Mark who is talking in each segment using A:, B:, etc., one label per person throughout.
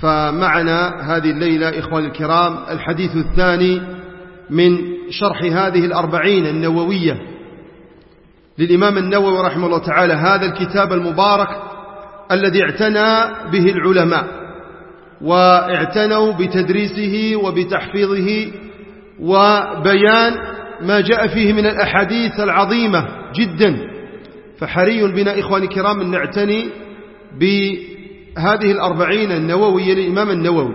A: فمعنا هذه الليلة إخوان الكرام الحديث الثاني من شرح هذه الأربعين النووية. للإمام النووي رحمه الله تعالى هذا الكتاب المبارك الذي اعتنى به العلماء واعتنوا بتدريسه وبتحفيظه وبيان ما جاء فيه من الأحاديث العظيمة جدا. فحري بنا إخواني الكرام أن نعتني بهذه الأربعين النووية للإمام النووي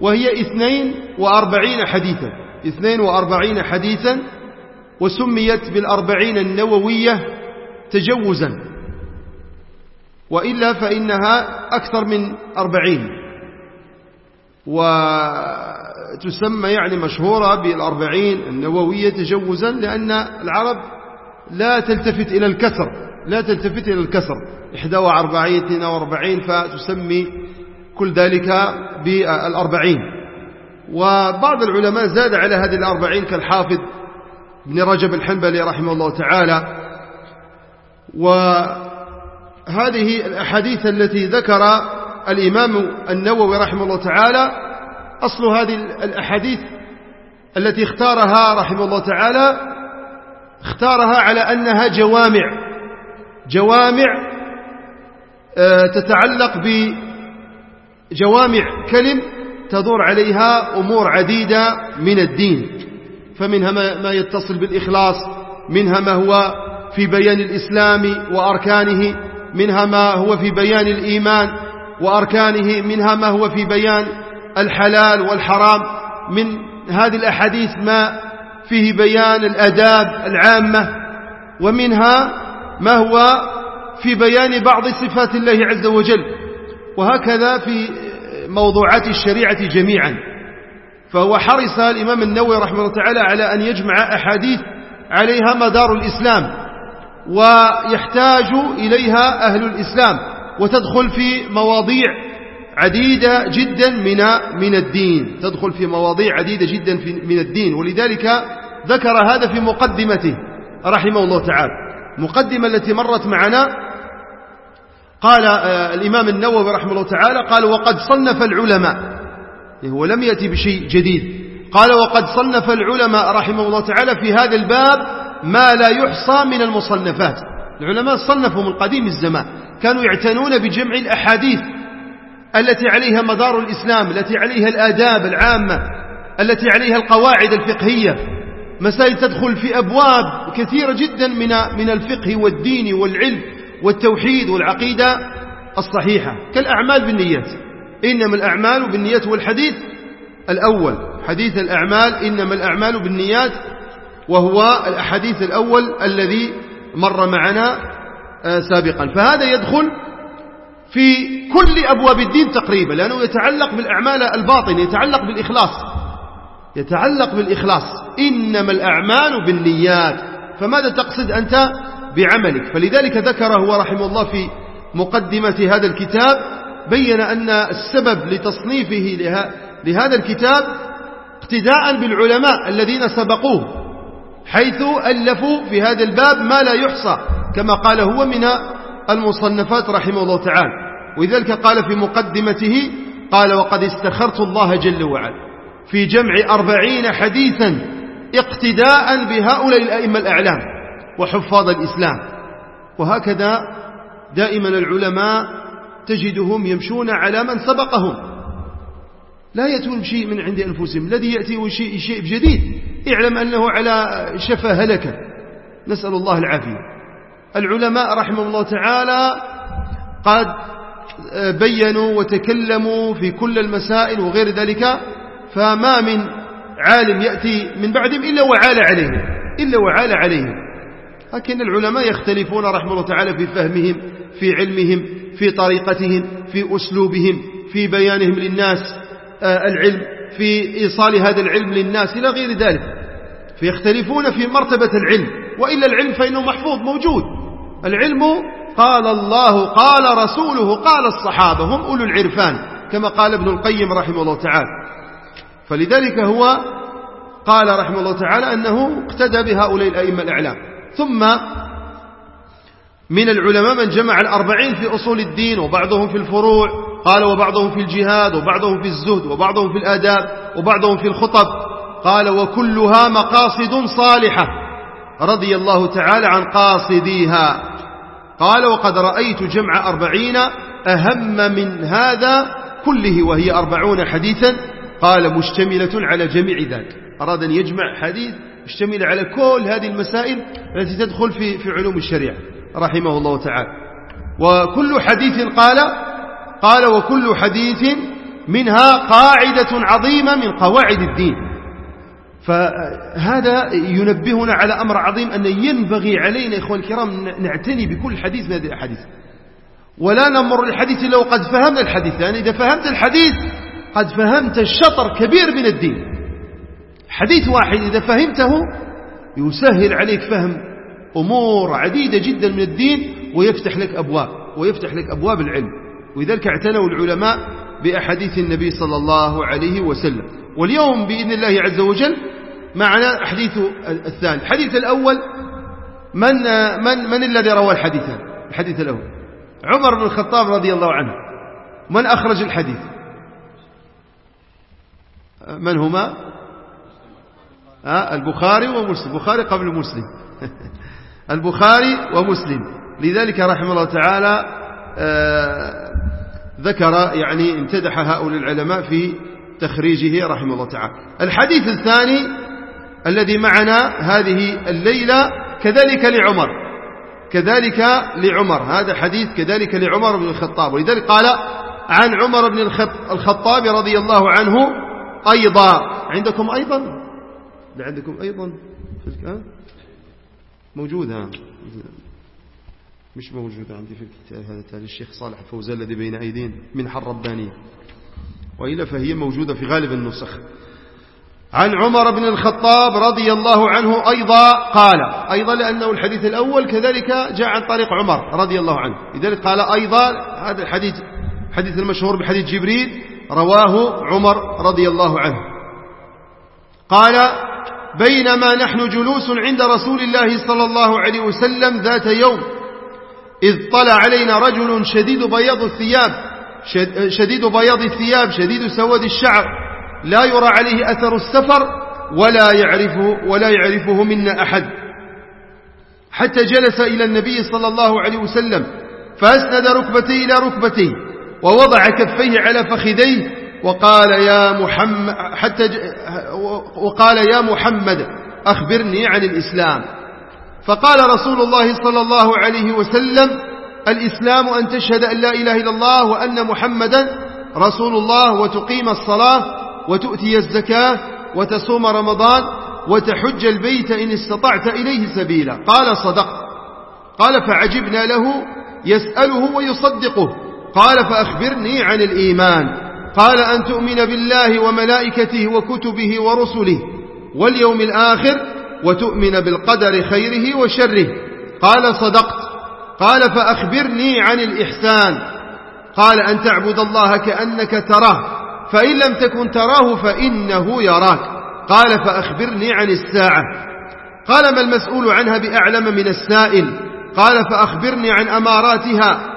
A: وهي اثنين وأربعين حديثا اثنين وأربعين حديثا وسميت بالأربعين النووية تجوزا. وإلا فإنها أكثر من أربعين. وتسمى يعني مشهورة بالأربعين النووية تجوزا لأن العرب لا تلتفت إلى الكسر لا تلتفت إلى الكسر. 41 42 فتسمي كل ذلك بالأربعين. وبعض العلماء زاد على هذه الأربعين كالحافظ ابن رجب الحنبلي رحمه الله تعالى. وهذه الأحاديث التي ذكر الإمام النووي رحمه الله تعالى أصل هذه الأحاديث التي اختارها رحمه الله تعالى اختارها على أنها جوامع. جوامع تتعلق بجوامع كلم تدور عليها أمور عديدة من الدين. فمنها ما يتصل بالإخلاص منها ما هو في بيان الإسلام وأركانه منها ما هو في بيان الإيمان وأركانه منها ما هو في بيان الحلال والحرام. من هذه الأحاديث ما فيه بيان الأداب العامة ومنها ما هو في بيان بعض صفات الله عز وجل وهكذا في موضوعات الشريعة جميعا. فهو حرص الإمام النووي رحمه الله تعالى على أن يجمع أحاديث عليها مدار الإسلام ويحتاج إليها أهل الإسلام وتدخل في مواضيع عديدة جدا من من الدين تدخل في مواضيع عديدة جدا من الدين. ولذلك ذكر هذا في مقدمته رحمه الله تعالى. مقدمة التي مرت معنا قال الإمام النووي رحمه الله تعالى قال وقد صنف العلماء. هو لم يأتي بشيء جديد. قال وقد صنف العلماء رحمه الله تعالى في هذا الباب ما لا يحصى من المصنفات. العلماء صنفوا من قديم الزمان. كانوا يعتنون بجمع الأحاديث التي عليها مدار الإسلام التي عليها الآداب العامة التي عليها القواعد الفقهية. مسائل تدخل في أبواب كثيرة جدا من من الفقه والدين والعلم. والتوحيد والعقيدة الصحيحة كالأعمال بالنيات. إنما الأعمال بالنيات والحديث الأول. حديث الأعمال إنما الأعمال بالنيات وهو الأحاديث الأول الذي مر معنا سابقا. فهذا يدخل في كل أبواب الدين تقريبا لأنه يتعلق بالأعمال الباطن يتعلق بالإخلاص. يتعلق بالإخلاص. إنما الأعمال بالنيات. فماذا تقصد أنت؟ بعملك. فلذلك ذكر هو رحمه الله في مقدمة هذا الكتاب بين أن السبب لتصنيفه لهذا الكتاب اقتداء بالعلماء الذين سبقوه حيث ألفوا في هذا الباب ما لا يحصى كما قال هو من المصنفات رحمه الله تعالى. ولذلك قال في مقدمته قال وقد استخرت الله جل وعلا في جمع أربعين حديثا اقتداء بهؤلاء الأئمة الأعلام. وحفاظ الإسلام. وهكذا دائما العلماء تجدهم يمشون على من سبقهم. لا يأتون بشيء من عند أنفسهم. الذي يأتي شيء, شيء جديد اعلم أنه على شفا هلكة نسأل الله العافية. العلماء رحمه الله تعالى قد بينوا وتكلموا في كل المسائل وغير ذلك. فما من عالم يأتي من بعدهم إلا وعال عليهم. إلا وعال عليهم. لكن العلماء يختلفون رحمه الله تعالى في فهمهم في علمهم في طريقتهم في أسلوبهم في بيانهم للناس آه، العلم في إيصال هذا العلم للناس إلى غير ذلك. فيختلفون في مرتبة العلم وإلا العلم فإنه محفوظ موجود. العلم قال الله قال رسوله قال الصحابة هم أولو العرفان كما قال ابن القيم رحمه الله تعالى. فلذلك هو قال رحمه الله تعالى أنه اقتدى بهؤلاء الأئمة الأعلام. ثم من العلماء من جمع الأربعين في أصول الدين وبعضهم في الفروع قال وبعضهم في الجهاد وبعضهم في الزهد وبعضهم في الآداب وبعضهم في الخطب قال وكلها مقاصد صالحة رضي الله تعالى عن قاصديها. قال وقد رأيت جمع أربعين أهم من هذا كله وهي أربعون حديثا قال مشتملة على جميع ذلك أراد أن يجمع حديث مشتمل على كل هذه المسائل التي تدخل في, في علوم الشريعة رحمه الله تعالى. وكل حديث قال قال وكل حديث منها قاعدة عظيمة من قواعد الدين. فهذا ينبهنا على أمر عظيم أن ينبغي علينا إخوان الكرام نعتني بكل حديث من هذه الأحاديث. ولا نمر الحديث لو قد فهمنا الحديث لأن يعني إذا فهمت الحديث قد فهمت الشطر كبير من الدين. حديث واحد إذا فهمته يسهل عليك فهم أمور عديدة جدا من الدين ويفتح لك أبواب ويفتح لك أبواب العلم. ولذلك اعتنوا العلماء بأحاديث النبي صلى الله عليه وسلم. واليوم بإذن الله عز وجل معنا حديث الثاني. الحديث الأول من, من, من الذي روى الحديث؟ الحديث الأول. عمر بن الخطاب رضي الله عنه. من أخرج الحديث؟ من هما؟ البخاري ومسلم. البخاري قبل مسلم. البخاري ومسلم. لذلك رحمه الله تعالى آه، ذكر يعني امتدح هؤلاء العلماء في تخريجه رحمه الله تعالى. الحديث الثاني الذي معنا هذه الليلة كذلك لعمر. كذلك لعمر. هذا حديث كذلك لعمر بن الخطاب. ولذلك قال عن عمر بن الخطاب رضي الله عنه أيضا. عندكم أيضا؟ عندكم أيضا؟ موجودة مش موجودة عندي في الكتاب هذا تالي الشيخ صالح فوزان الذي بين أيدين من حر ربانية وإلا فهي موجودة في غالب النسخ. عن عمر بن الخطاب رضي الله عنه أيضا قال أيضا لأنه الحديث الأول كذلك جاء عن طريق عمر رضي الله عنه. لذلك قال أيضا هذا الحديث حديث المشهور بحديث جبريل رواه عمر رضي الله عنه. قال بينما نحن جلوس عند رسول الله صلى الله عليه وسلم ذات يوم. إذ طلع علينا رجل شديد بياض الثياب شديد بياض الثياب شديد سواد الشعر. لا يرى عليه أثر السفر ولا يعرفه, ولا يعرفه منا أحد. حتى جلس إلى النبي صلى الله عليه وسلم فأسند ركبتيه إلى ركبتيه ووضع كفيه على فخذيه وقال يا محمد حتى وقال يا محمد أخبرني عن الإسلام. فقال رسول الله صلى الله عليه وسلم الإسلام أن تشهد أن لا إله إلا الله وأن محمدا رسول الله وتقيم الصلاة وتؤتي الزكاة وتصوم رمضان وتحج البيت إن استطعت إليه سبيلا. قال صدقت قال فعجبنا له يسأله ويصدقه. قال فأخبرني عن الإيمان. قال أن تؤمن بالله وملائكته وكتبه ورسله واليوم الآخر وتؤمن بالقدر خيره وشره. قال صدقت. قال فأخبرني عن الإحسان. قال أن تعبد الله كأنك تراه فإن لم تكن تراه فإنه يراك. قال فأخبرني عن الساعة. قال ما المسؤول عنها بأعلم من السائل؟ قال فأخبرني عن أماراتها.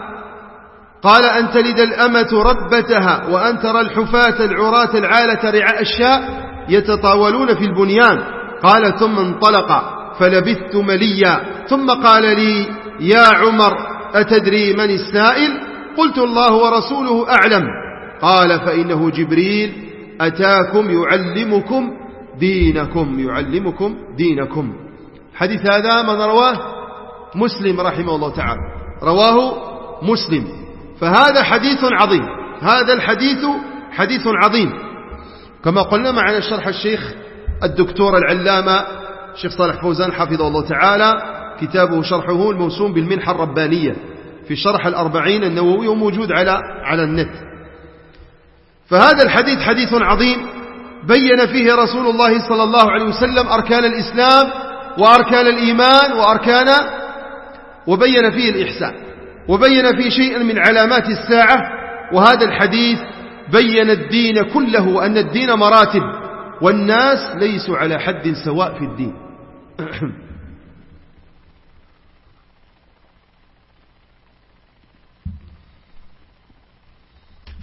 A: قال أن تلد الأمة ربتها وأن ترى الحفاة العراة العالة رعاء الشاء يتطاولون في البنيان. قال ثم انطلق فلبثت مليا. ثم قال لي يا عمر أتدري من السائل؟ قلت الله ورسوله أعلم. قال فإنه جبريل. أتاكم يعلمكم دينكم يعلمكم دينكم. حديث هذا من رواه؟ مسلم رحمه الله تعالى. رواه مسلم. فهذا حديث عظيم. هذا الحديث حديث عظيم. كما قلنا معنا شرح الشيخ الدكتور العلامة الشيخ صالح فوزان حفظه الله تعالى كتابه شرحه الموسوم بالمنحة الربانية في شرح الأربعين النووي وموجود على على النت. فهذا الحديث حديث عظيم. بين فيه رسول الله صلى الله عليه وسلم أركان الإسلام وأركان الإيمان وأركان وبين فيه الإحسان. وبين فيه شيئا من علامات الساعة وهذا الحديث بين الدين كله أن الدين مراتب والناس ليسوا على حد سواء في الدين.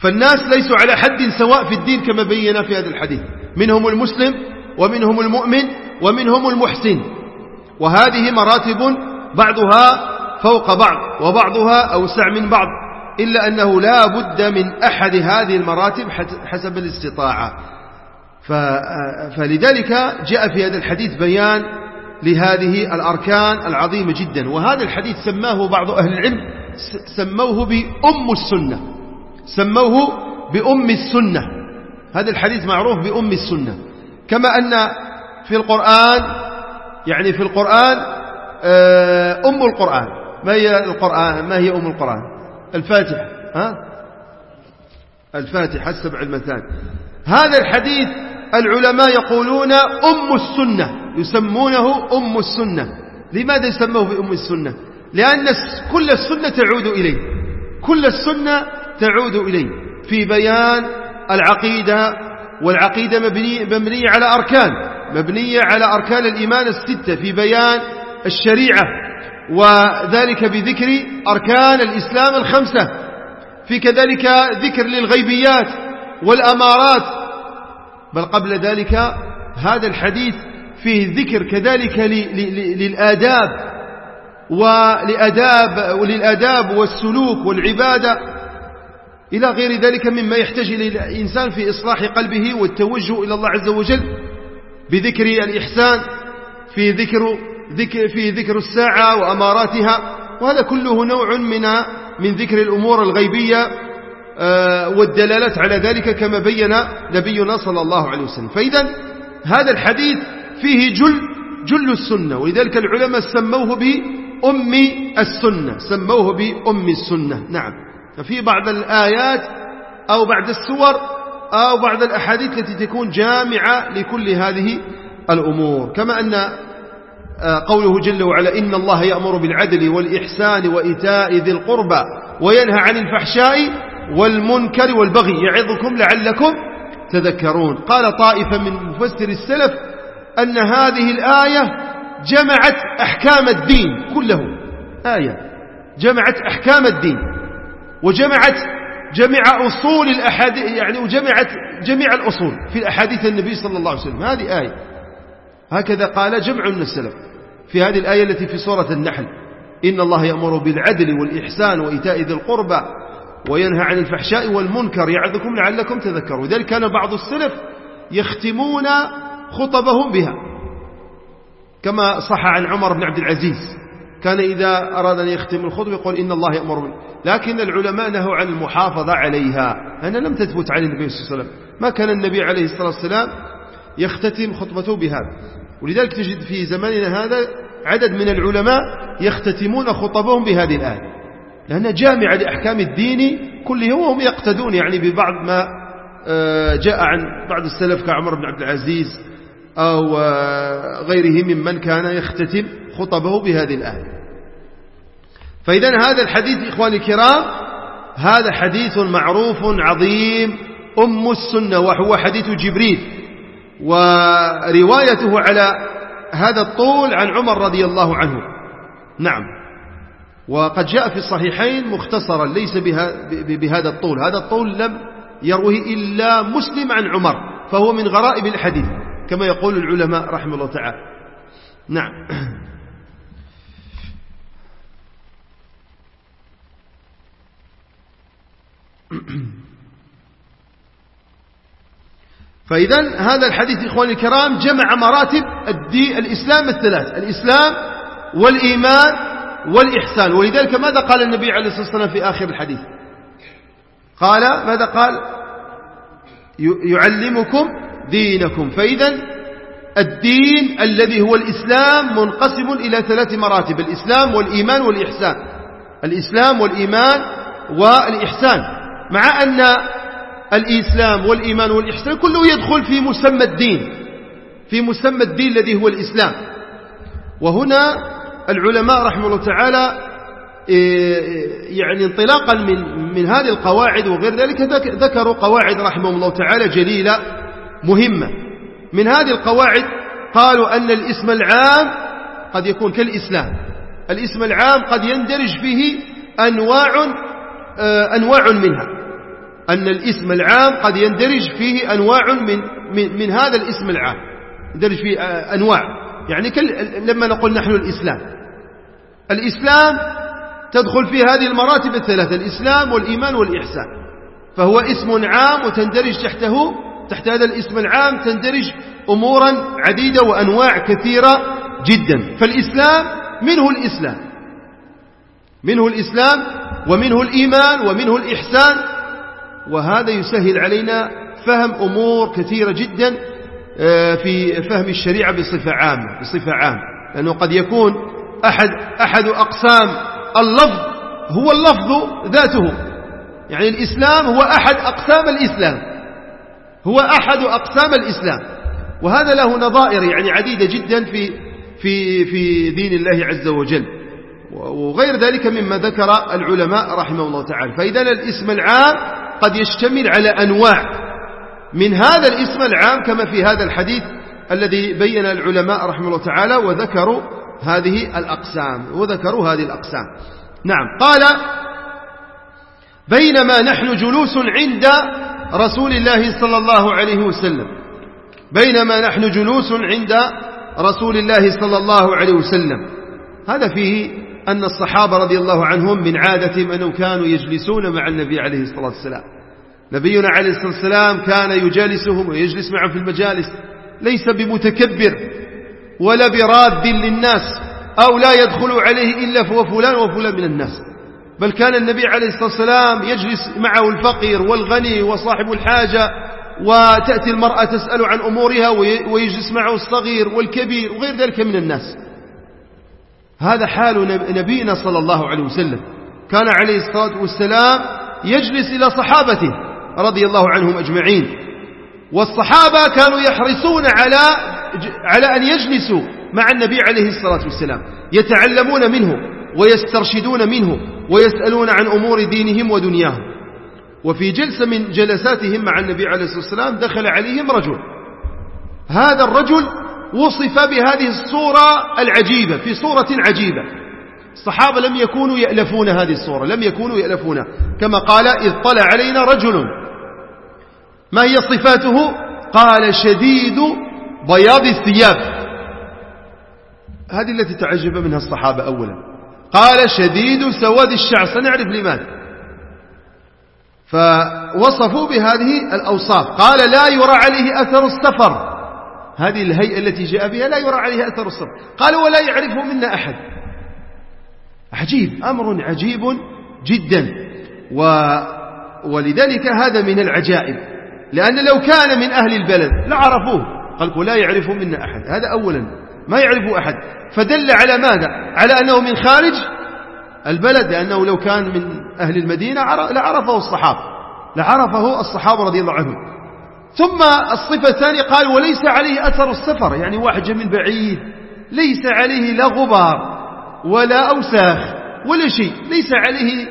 A: فالناس ليسوا على حد سواء في الدين كما بينا في هذا الحديث. منهم المسلم ومنهم المؤمن ومنهم المحسن. وهذه مراتب بعضها فوق بعض وبعضها أوسع من بعض إلا أنه لا بد من أحد هذه المراتب حسب الاستطاعة. فلذلك جاء في هذا الحديث بيان لهذه الأركان العظيمة جدا. وهذا الحديث سماه بعض أهل العلم سموه بأم السنة سموه بأم السنة. هذا الحديث معروف بأم السنة. كما أن في القرآن يعني في القرآن آه، أم القرآن. ما هي القرآن؟ ما هي أم القرآن؟ الفاتحة ها؟ الفاتحة السبع المثال هذا الحديث العلماء يقولون أم السنة يسمونه أم السنة. لماذا يسموه بأم السنة؟ لأن كل السنة تعود إليه. كل السنة تعود إليه. في بيان العقيدة والعقيدة مبنية, مبنية على أركان. مبنية على أركان الإيمان الستة. في بيان الشريعة. وذلك بذكر أركان الإسلام الخمسة. في كذلك ذكر للغيبيات والأمارات. بل قبل ذلك هذا الحديث فيه ذكر كذلك للآداب ولأداب وللآداب والسلوك والعبادة. إلى غير ذلك مما يحتاج إليه الإنسان في إصلاح قلبه والتوجه إلى الله عز وجل بذكر الإحسان. في ذكر, ذكر في ذكر الساعة وأماراتها وهذا كله نوع من من ذكر الأمور الغيبية آه، والدلالة على ذلك كما بين نبينا صلى الله عليه وسلم. فإذا هذا الحديث فيه جل جل السنة ولذلك العلماء سموه بأم السنة سموه بأم السنة. نعم. ففي بعض الآيات أو بعض السور أو بعض الأحاديث التي تكون جامعة لكل هذه الأمور. كما أن قوله جل وعلا إن الله يأمر بالعدل والإحسان وإيتاء ذي القربى وينهى عن الفحشاء والمنكر والبغي. يعظكم لعلكم تذكرون. قال طائفة من مفسر السلف أن هذه الآية جمعت أحكام الدين كله آية. جمعت أحكام الدين. وجمعت جميع أصول الأحاديث يعني وجمعت جميع الأصول في الأحاديث النبي صلى الله عليه وسلم. هذه آية. هكذا قال جمع من السلف. في هذه الآية التي في سورة النحل. إن الله يأمر بالعدل والإحسان وإيتاء ذي القربى وينهى عن الفحشاء والمنكر يعظكم لعلكم تذكرون. ذلك كان بعض السلف يختمون خطبهم بها. كما صح عن عمر بن عبد العزيز كان إذا أراد أن يختم الخطبة يقول إن الله يأمر بال لكن العلماء نهوا عن المحافظة عليها. أنا لم تثبت عن النبي صلى الله عليه وسلم. ما كان النبي عليه الصلاة والسلام يختتم خطبته بهذا. ولذلك تجد في زماننا هذا عدد من العلماء يختتمون خطبهم بهذه الآية. لأنها جامعة لأحكام الدين كله وهم يقتدون يعني ببعض ما آه، جاء عن بعض السلف كعمر بن عبد العزيز أو آه، غيره ممن كان يختتم خطبه بهذه الآية. فإذا هذا الحديث إخواني الكرام هذا حديث معروف عظيم أم السنة وهو حديث جبريل. وروايته على هذا الطول عن عمر رضي الله عنه. نعم. وقد جاء في الصحيحين مختصرا ليس بهذا الطول. هذا الطول لم يروه إلا مسلم عن عمر فهو من غرائب الحديث كما يقول العلماء رحمه الله تعالى. نعم. فإذا هذا الحديث إخواني الكرام جمع مراتب الدين الإسلام الثلاث. الإسلام والإيمان والإحسان. ولذلك ماذا قال النبي عليه الصلاة والسلام في آخر الحديث؟ قال ماذا قال؟ يعلمكم دينكم. فإذا الدين الذي هو الإسلام منقسم إلى ثلاث مراتب. الإسلام والإيمان والإحسان. الإسلام والإيمان والإحسان. مع أن الإسلام والإيمان والإحسان كله يدخل في مسمى الدين في مسمى الدين الذي هو الإسلام. وهنا العلماء رحمه الله تعالى إيه، يعني انطلاقا من من هذه القواعد وغير ذلك ذكروا قواعد رحمه الله تعالى جليلة مهمة. من هذه القواعد قالوا أن الاسم العام قد يكون كالإسلام. الاسم العام قد يندرج فيه أنواع آه، أنواع منها. أن الاسم العام قد يندرج فيه أنواع من, من, من هذا الاسم العام. يندرج فيه آه، أنواع. يعني لما نقول نحن الإسلام. الإسلام تدخل في هذه المراتب الثلاثة الإسلام والإيمان والإحسان. فهو اسم عام وتندرج تحته تحت هذا الاسم العام تندرج أمورا عديدة وأنواع كثيرة جدا. فالإسلام منه الإسلام. منه الإسلام ومنه الإيمان ومنه الإحسان وهذا يسهل علينا فهم أمور كثيرة جدا آه، في فهم الشريعة بصفة عامة بصفة عامة. لأنه قد يكون أحد, أحد أقسام اللفظ هو اللفظ ذاته. يعني الإسلام هو أحد أقسام الإسلام. هو أحد أقسام الإسلام. وهذا له نظائر يعني عديدة جدا في في في دين الله عز وجل. وغير ذلك مما ذكر العلماء رحمه الله تعالى. فإذا الاسم العام قد يشتمل على أنواع من هذا الاسم العام كما في هذا الحديث الذي بين العلماء رحمه الله تعالى وذكروا هذه الأقسام وذكروا هذه الأقسام. نعم قال بينما نحن جلوس عند رسول الله صلى الله عليه وسلم. بينما نحن جلوس عند رسول الله صلى الله عليه وسلم. هذا فيه أن الصحابة رضي الله عنهم من عادتهم أنهم كانوا يجلسون مع النبي عليه الصلاة والسلام. نبينا عليه الصلاة والسلام كان يجالسهم ويجلس معهم في المجالس. ليس بمتكبر ولا براد للناس أو لا يدخل عليه إلا فهو فلان وفلان من الناس. بل كان النبي عليه الصلاة والسلام يجلس معه الفقير والغني وصاحب الحاجة وتأتي المرأة تسأل عن أمورها ويجلس معه الصغير والكبير وغير ذلك من الناس. هذا حال نبينا صلى الله عليه وسلم. كان عليه الصلاة والسلام يجلس إلى صحابته رضي الله عنهم أجمعين. والصحابة كانوا يحرصون على على أن يجلسوا مع النبي عليه الصلاة والسلام. يتعلمون منه ويسترشدون منه ويسألون عن أمور دينهم ودنياهم. وفي جلسة من جلساتهم مع النبي عليه الصلاة والسلام دخل عليهم رجل. هذا الرجل وصف بهذه الصورة العجيبة في صورة عجيبة. الصحابة لم يكونوا يألفون هذه الصورة لم يكونوا يألفونها. كما قال إذ طلع علينا رجل. ما هي صفاته؟ قال شديد بياض الثياب. هذه التي تعجب منها الصحابة أولا. قال شديد سواد الشعر. سنعرف لماذا. فوصفوا بهذه الأوصاف. قال لا يرى عليه أثر السفر. هذه الهيئة التي جاء بها لا يرى عليها أثر السفر قال ولا يعرفه منا أحد. عجيب أمر عجيب جدا. و ولذلك هذا من العجائب. لأن لو كان من أهل البلد لعرفوه. قال لا يعرف منا أحد. هذا أولا. ما يعرف أحد. فدل على ماذا؟ على أنه من خارج البلد. لأنه لو كان من أهل المدينة لعرفه الصحابة. لعرفه الصحابة رضي الله عنهم. ثم الصفة الثانية قال وليس عليه أثر السفر يعني واحد جاء من بعيد ليس عليه لا غبار ولا أوساخ ولا شيء ليس عليه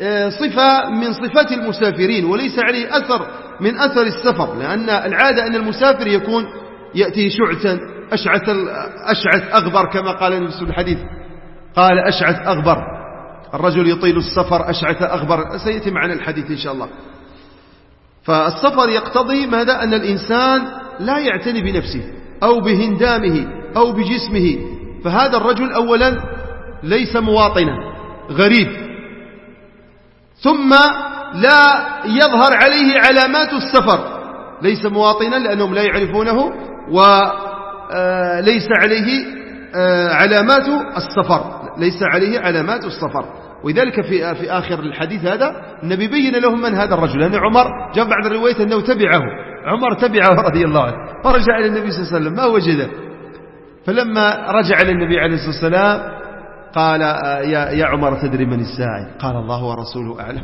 A: آه، صفة من صفات المسافرين وليس عليه أثر من أثر السفر لأن العادة أن المسافر يكون يأتي شعثا أشعث, أشعث أغبر كما قال النبي في الحديث. قال أشعث أغبر الرجل يطيل السفر أشعث أغبر سيأتي معنا الحديث إن شاء الله. فالسفر يقتضي ماذا أن الإنسان لا يعتني بنفسه أو بهندامه أو بجسمه فهذا الرجل أولا ليس مواطنا غريب. ثم لا يظهر عليه علامات السفر ليس مواطنا لأنهم لا يعرفونه وليس آه، عليه آه، علامات السفر ليس عليه علامات السفر. ولذلك في في آخر الحديث هذا النبي بين لهم من هذا الرجل. لأن عمر جاء بعد الرواية أنه تبعه. عمر تبعه رضي الله عنه. فرجع إلى النبي صلى الله عليه وسلم. ما وجده فلما رجع إلى النبي عليه الصلاة والسلام قال يا, يا عمر تدري من الساعي؟ قال الله ورسوله أعلم.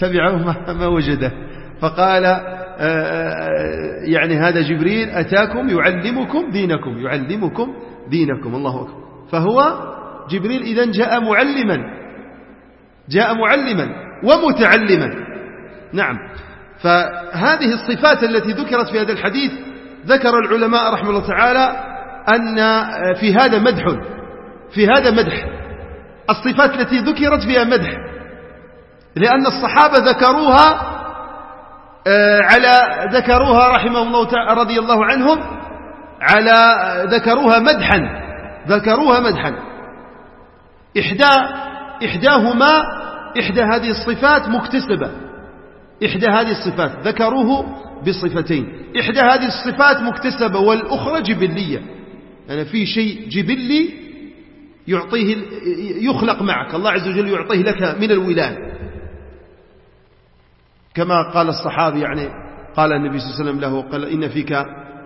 A: تبعه ما, ما وجده فقال آه، آه، يعني هذا جبريل أتاكم يعلمكم دينكم يعلمكم دينكم. الله أكبر. فهو جبريل إذا جاء معلما. جاء معلما ومتعلما. نعم. فهذه الصفات التي ذكرت في هذا الحديث ذكر العلماء رحمه الله تعالى أن في هذا مدح في هذا مدح. الصفات التي ذكرت فيها مدح. لأن الصحابة ذكروها آه، على ذكروها رحمهم الله رضي الله عنهم على ذكروها مدحا ذكروها مدحا. إحدى إحداهما إحدى هذه الصفات مكتسبة. إحدى هذه الصفات ذكروه بصفتين. إحدى هذه الصفات مكتسبة والأخرى جبلية. يعني في شيء جبلي يعطيه يخلق معك. الله عز وجل يعطيه لك من الولاد كما قال الصحابي يعني قال النبي صلى الله عليه وسلم له قال إن فيك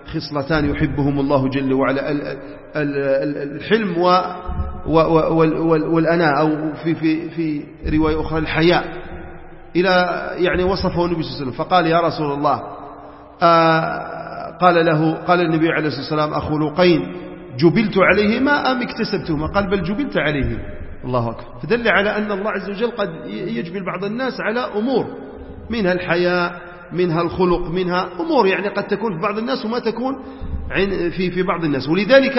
A: خصلتان يحبهم الله جل وعلا. الحلم والأناء أو في, في, في رواية أخرى الحياء إلى يعني وصفه النبي صلى الله عليه وسلم. فقال يا رسول الله آه، قال له قال النبي عليه الصلاة والسلام أخلقين جبلت عليهما أم اكتسبتهما؟ قال بل جبلت عليهما. الله أكبر. فدل على أن الله عز وجل قد يجبل بعض الناس على أمور منها الحياء منها الخلق منها أمور يعني قد تكون في بعض الناس وما تكون في في بعض الناس. ولذلك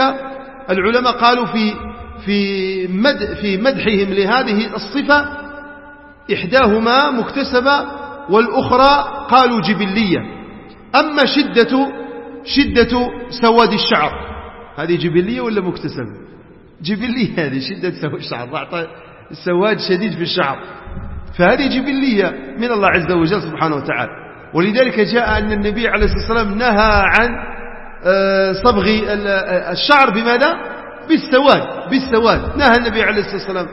A: العلماء قالوا في في في مدحهم لهذه الصفة إحداهما مكتسبة والأخرى قالوا جبلية. أما شدة شدة سواد الشعر. هذه جبلية ولا مكتسبة؟ جبلية هذه شدة سواد الشعر. السواد شديد في الشعر. فهذه جبلية من الله عز وجل سبحانه وتعالى. ولذلك جاء أن النبي عليه الصلاة والسلام نهى عن آه، صبغ الشعر بماذا؟ بالسواد بالسواد. نهى النبي عليه الصلاة والسلام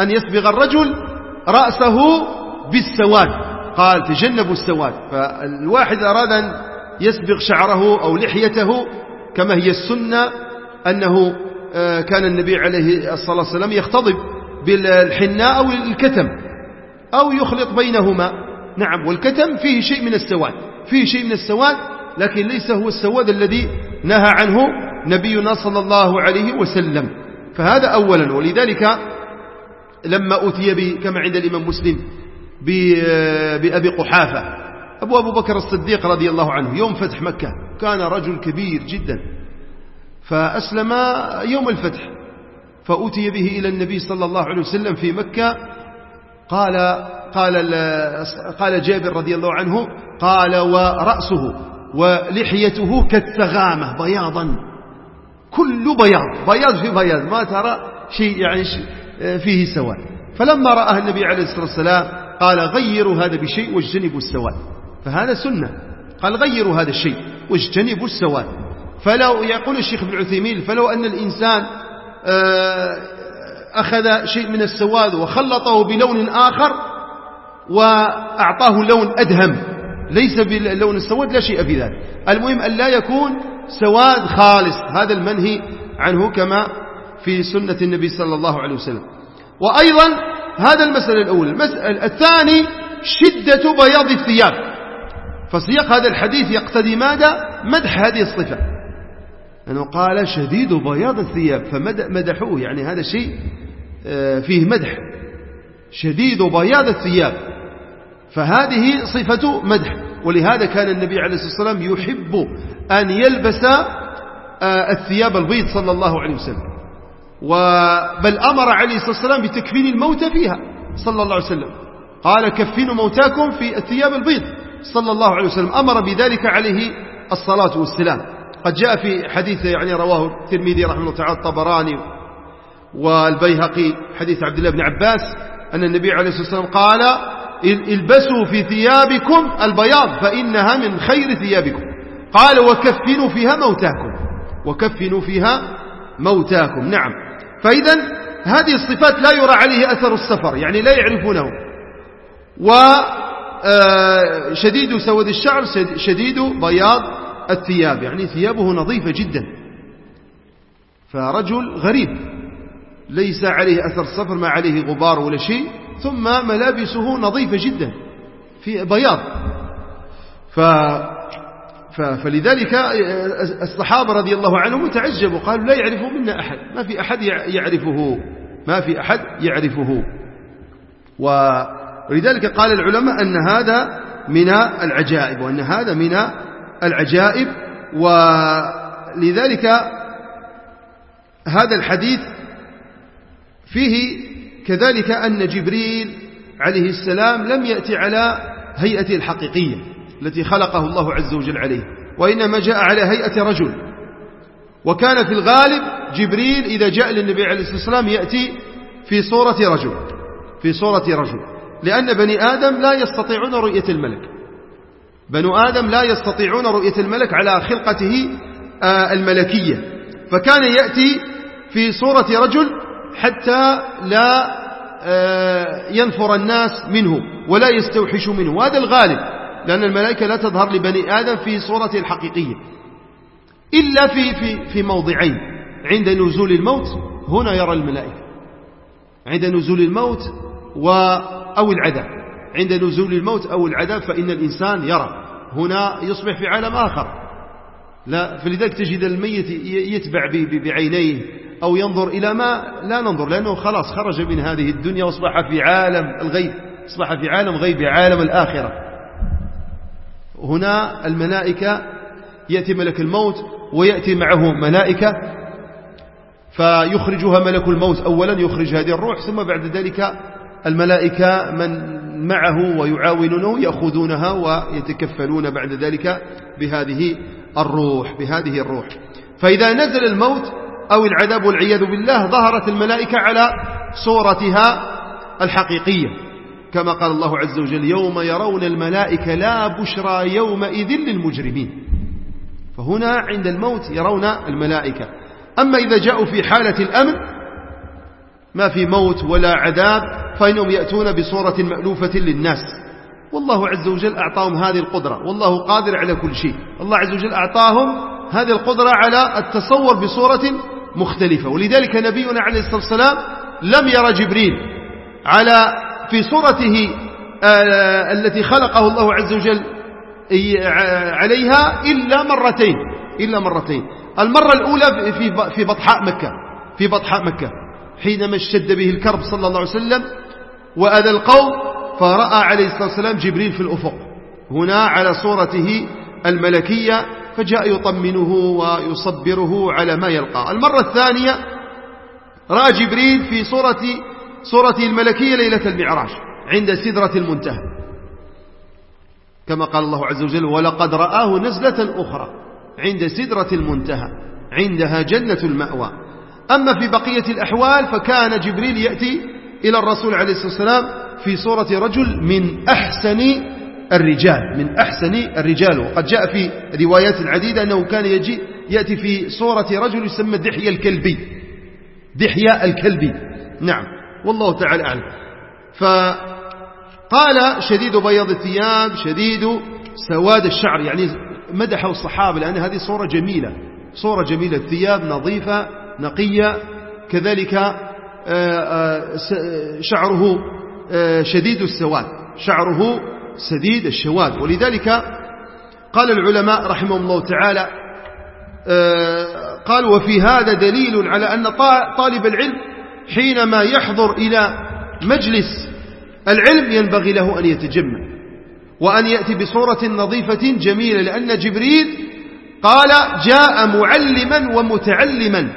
A: أن يصبغ الرجل رأسه بالسواد. قال تجنبوا السواد. فالواحد أراد أن يسبغ شعره أو لحيته كما هي السنة أنه آه، كان النبي عليه الصلاة والسلام يختضب بالحناء أو الكتم أو يخلط بينهما. نعم والكتم فيه شيء من السواد فيه شيء من السواد لكن ليس هو السواد الذي نهى عنه. نبينا صلى الله عليه وسلم. فهذا أولا. ولذلك لما أتي كما عند الإمام مسلم بأبي قحافة أبو أبو بكر الصديق رضي الله عنه يوم فتح مكة كان رجل كبير جدا. فأسلم يوم الفتح. فأتي به إلى النبي صلى الله عليه وسلم في مكة. قال قال قال جابر رضي الله عنه قال ورأسه ولحيته كالثغامة بياضا. كل بياض بياض في بياض ما ترى شيء يعني فيه سواد. فلما رآه النبي عليه الصلاة والسلام قال غيروا هذا بشيء واجتنبوا السواد. فهذا سنة. قال غيروا هذا الشيء واجتنبوا السواد. فلو يقول الشيخ ابن عثيمين فلو أن الإنسان آه، أخذ شيء من السواد وخلطه بلون آخر وأعطاه لون أدهم ليس باللون السواد لا شيء في ذلك. المهم أن لا يكون سواد خالص. هذا المنهي عنه كما في سنة النبي صلى الله عليه وسلم. وأيضا هذا المسألة الأولى المسألة الثاني شدة بياض الثياب. فسياق هذا الحديث يقتضي ماذا؟ مدح هذه الصفة. أنه قال شديد بياض الثياب. فمدحوه يعني هذا شيء آه، فيه مدح. شديد بياض الثياب. فهذه صفة مدح. ولهذا كان النبي عليه الصلاة والسلام يحب أن يلبس آه، الثياب البيض صلى الله عليه وسلم. بل أمر عليه الصلاة والسلام بتكفين الموتى فيها صلى الله عليه وسلم. قال كفنوا موتاكم في الثياب البيض. صلى الله عليه وسلم. أمر بذلك عليه الصلاة والسلام. قد جاء في حديث يعني رواه الترمذي رحمه الله تعالى الطبراني والبيهقي حديث عبد الله بن عباس أن النبي عليه الصلاة والسلام قال البسوا في ثيابكم البياض فإنها من خير ثيابكم. قال وكفنوا فيها موتاكم. وكفنوا فيها موتاكم. نعم. فإذا هذه الصفات لا يرى عليه أثر السفر يعني لا يعرفونه. وشديد آه، سود الشعر شديد بياض الثياب يعني ثيابه نظيفة جدا. فرجل غريب. ليس عليه أثر السفر ما عليه غبار ولا شيء ثم ملابسه نظيفة جدا في بياض. فلذلك الصحابة رضي الله عنهم تعجبوا قالوا لا يعرفه منا أحد ما في أحد يعرفه ما في أحد يعرفه. ولذلك قال العلماء أن هذا من العجائب وأن هذا من العجائب ولذلك هذا الحديث فيه كذلك أن جبريل عليه السلام لم يأتي على هيئته الحقيقية. التي خلقه الله عز وجل عليه وإنما جاء على هيئة رجل. وكان في الغالب جبريل إذا جاء للنبي عليه الصلاة والسلام يأتي في صورة رجل في صورة رجل. لأن بني آدم لا يستطيعون رؤية الملك. بنو آدم لا يستطيعون رؤية الملك على خلقته آه، الملكية. فكان يأتي في صورة رجل حتى لا آه، ينفر الناس منه ولا يستوحش منه. وهذا الغالب. لأن الملائكة لا تظهر لبني آدم في صورته الحقيقية إلا في, في, في موضعين عند نزول الموت هنا يرى الملائكة عند نزول الموت و أو العذاب عند نزول الموت أو العذاب فإن الإنسان يرى هنا يصبح في عالم آخر لا فلذلك تجد الميت يتبع بعينيه أو ينظر إلى ما لا ننظر لأنه خلاص خرج من هذه الدنيا وأصبح في عالم الغيب أصبح في عالم غيب عالم الآخرة. هنا الملائكة يأتي ملك الموت ويأتي معه ملائكة فيخرجها ملك الموت أولا يخرج هذه الروح ثم بعد ذلك الملائكة من معه ويعاونونه يأخذونها ويتكفلون بعد ذلك بهذه الروح بهذه الروح. فإذا نزل الموت أو العذاب والعياذ بالله ظهرت الملائكة على صورتها الحقيقية. كما قال الله عز وجل يوم يرون الملائكة لا بشرى يومئذ للمجرمين. فهنا عند الموت يرون الملائكة. أما إذا جاءوا في حالة الأمن ما في موت ولا عذاب فإنهم يأتون بصورة مألوفة للناس. والله عز وجل أعطاهم هذه القدرة. والله قادر على كل شيء. الله عز وجل أعطاهم هذه القدرة على التصور بصورة مختلفة. ولذلك نبينا عليه الصلاة والسلام لم يرى جبريل على في صورته آه، التي خلقه الله عز وجل عليها إلا مرتين إلا مرتين. المرة الأولى في بطحاء مكة في بطحاء مكة حينما اشتد به الكرب صلى الله عليه وسلم وأذى القوم فرأى عليه الصلاة والسلام جبريل في الأفق هنا على صورته الملكية فجاء يطمنه ويصبره على ما يلقى. المرة الثانية رأى جبريل في صورة صورته الملكية ليلة المعراج عند سدرة المنتهى. كما قال الله عز وجل ولقد رآه نزلة أخرى عند سدرة المنتهى عندها جنة المأوى. أما في بقية الأحوال فكان جبريل يأتي إلى الرسول عليه الصلاة والسلام في صورة رجل من أحسن الرجال من أحسن الرجال. وقد جاء في روايات عديدة أنه كان يجي يأتي في صورة رجل يسمى دحية الكلبي. دحية الكلبي. نعم. والله تعالى أعلم. فقال شديد بياض الثياب شديد سواد الشعر يعني مدحوا الصحابة لأن هذه صورة جميلة. صورة جميلة الثياب نظيفة نقية كذلك آه، آه، شعره آه، شديد السواد شعره سديد الشواد. ولذلك قال العلماء رحمهم الله تعالى قال وفي هذا دليل على أن طالب العلم حينما يحضر إلى مجلس العلم ينبغي له أن يتجمل وأن يأتي بصورة نظيفة جميلة لأن جبريل قال جاء معلما ومتعلما.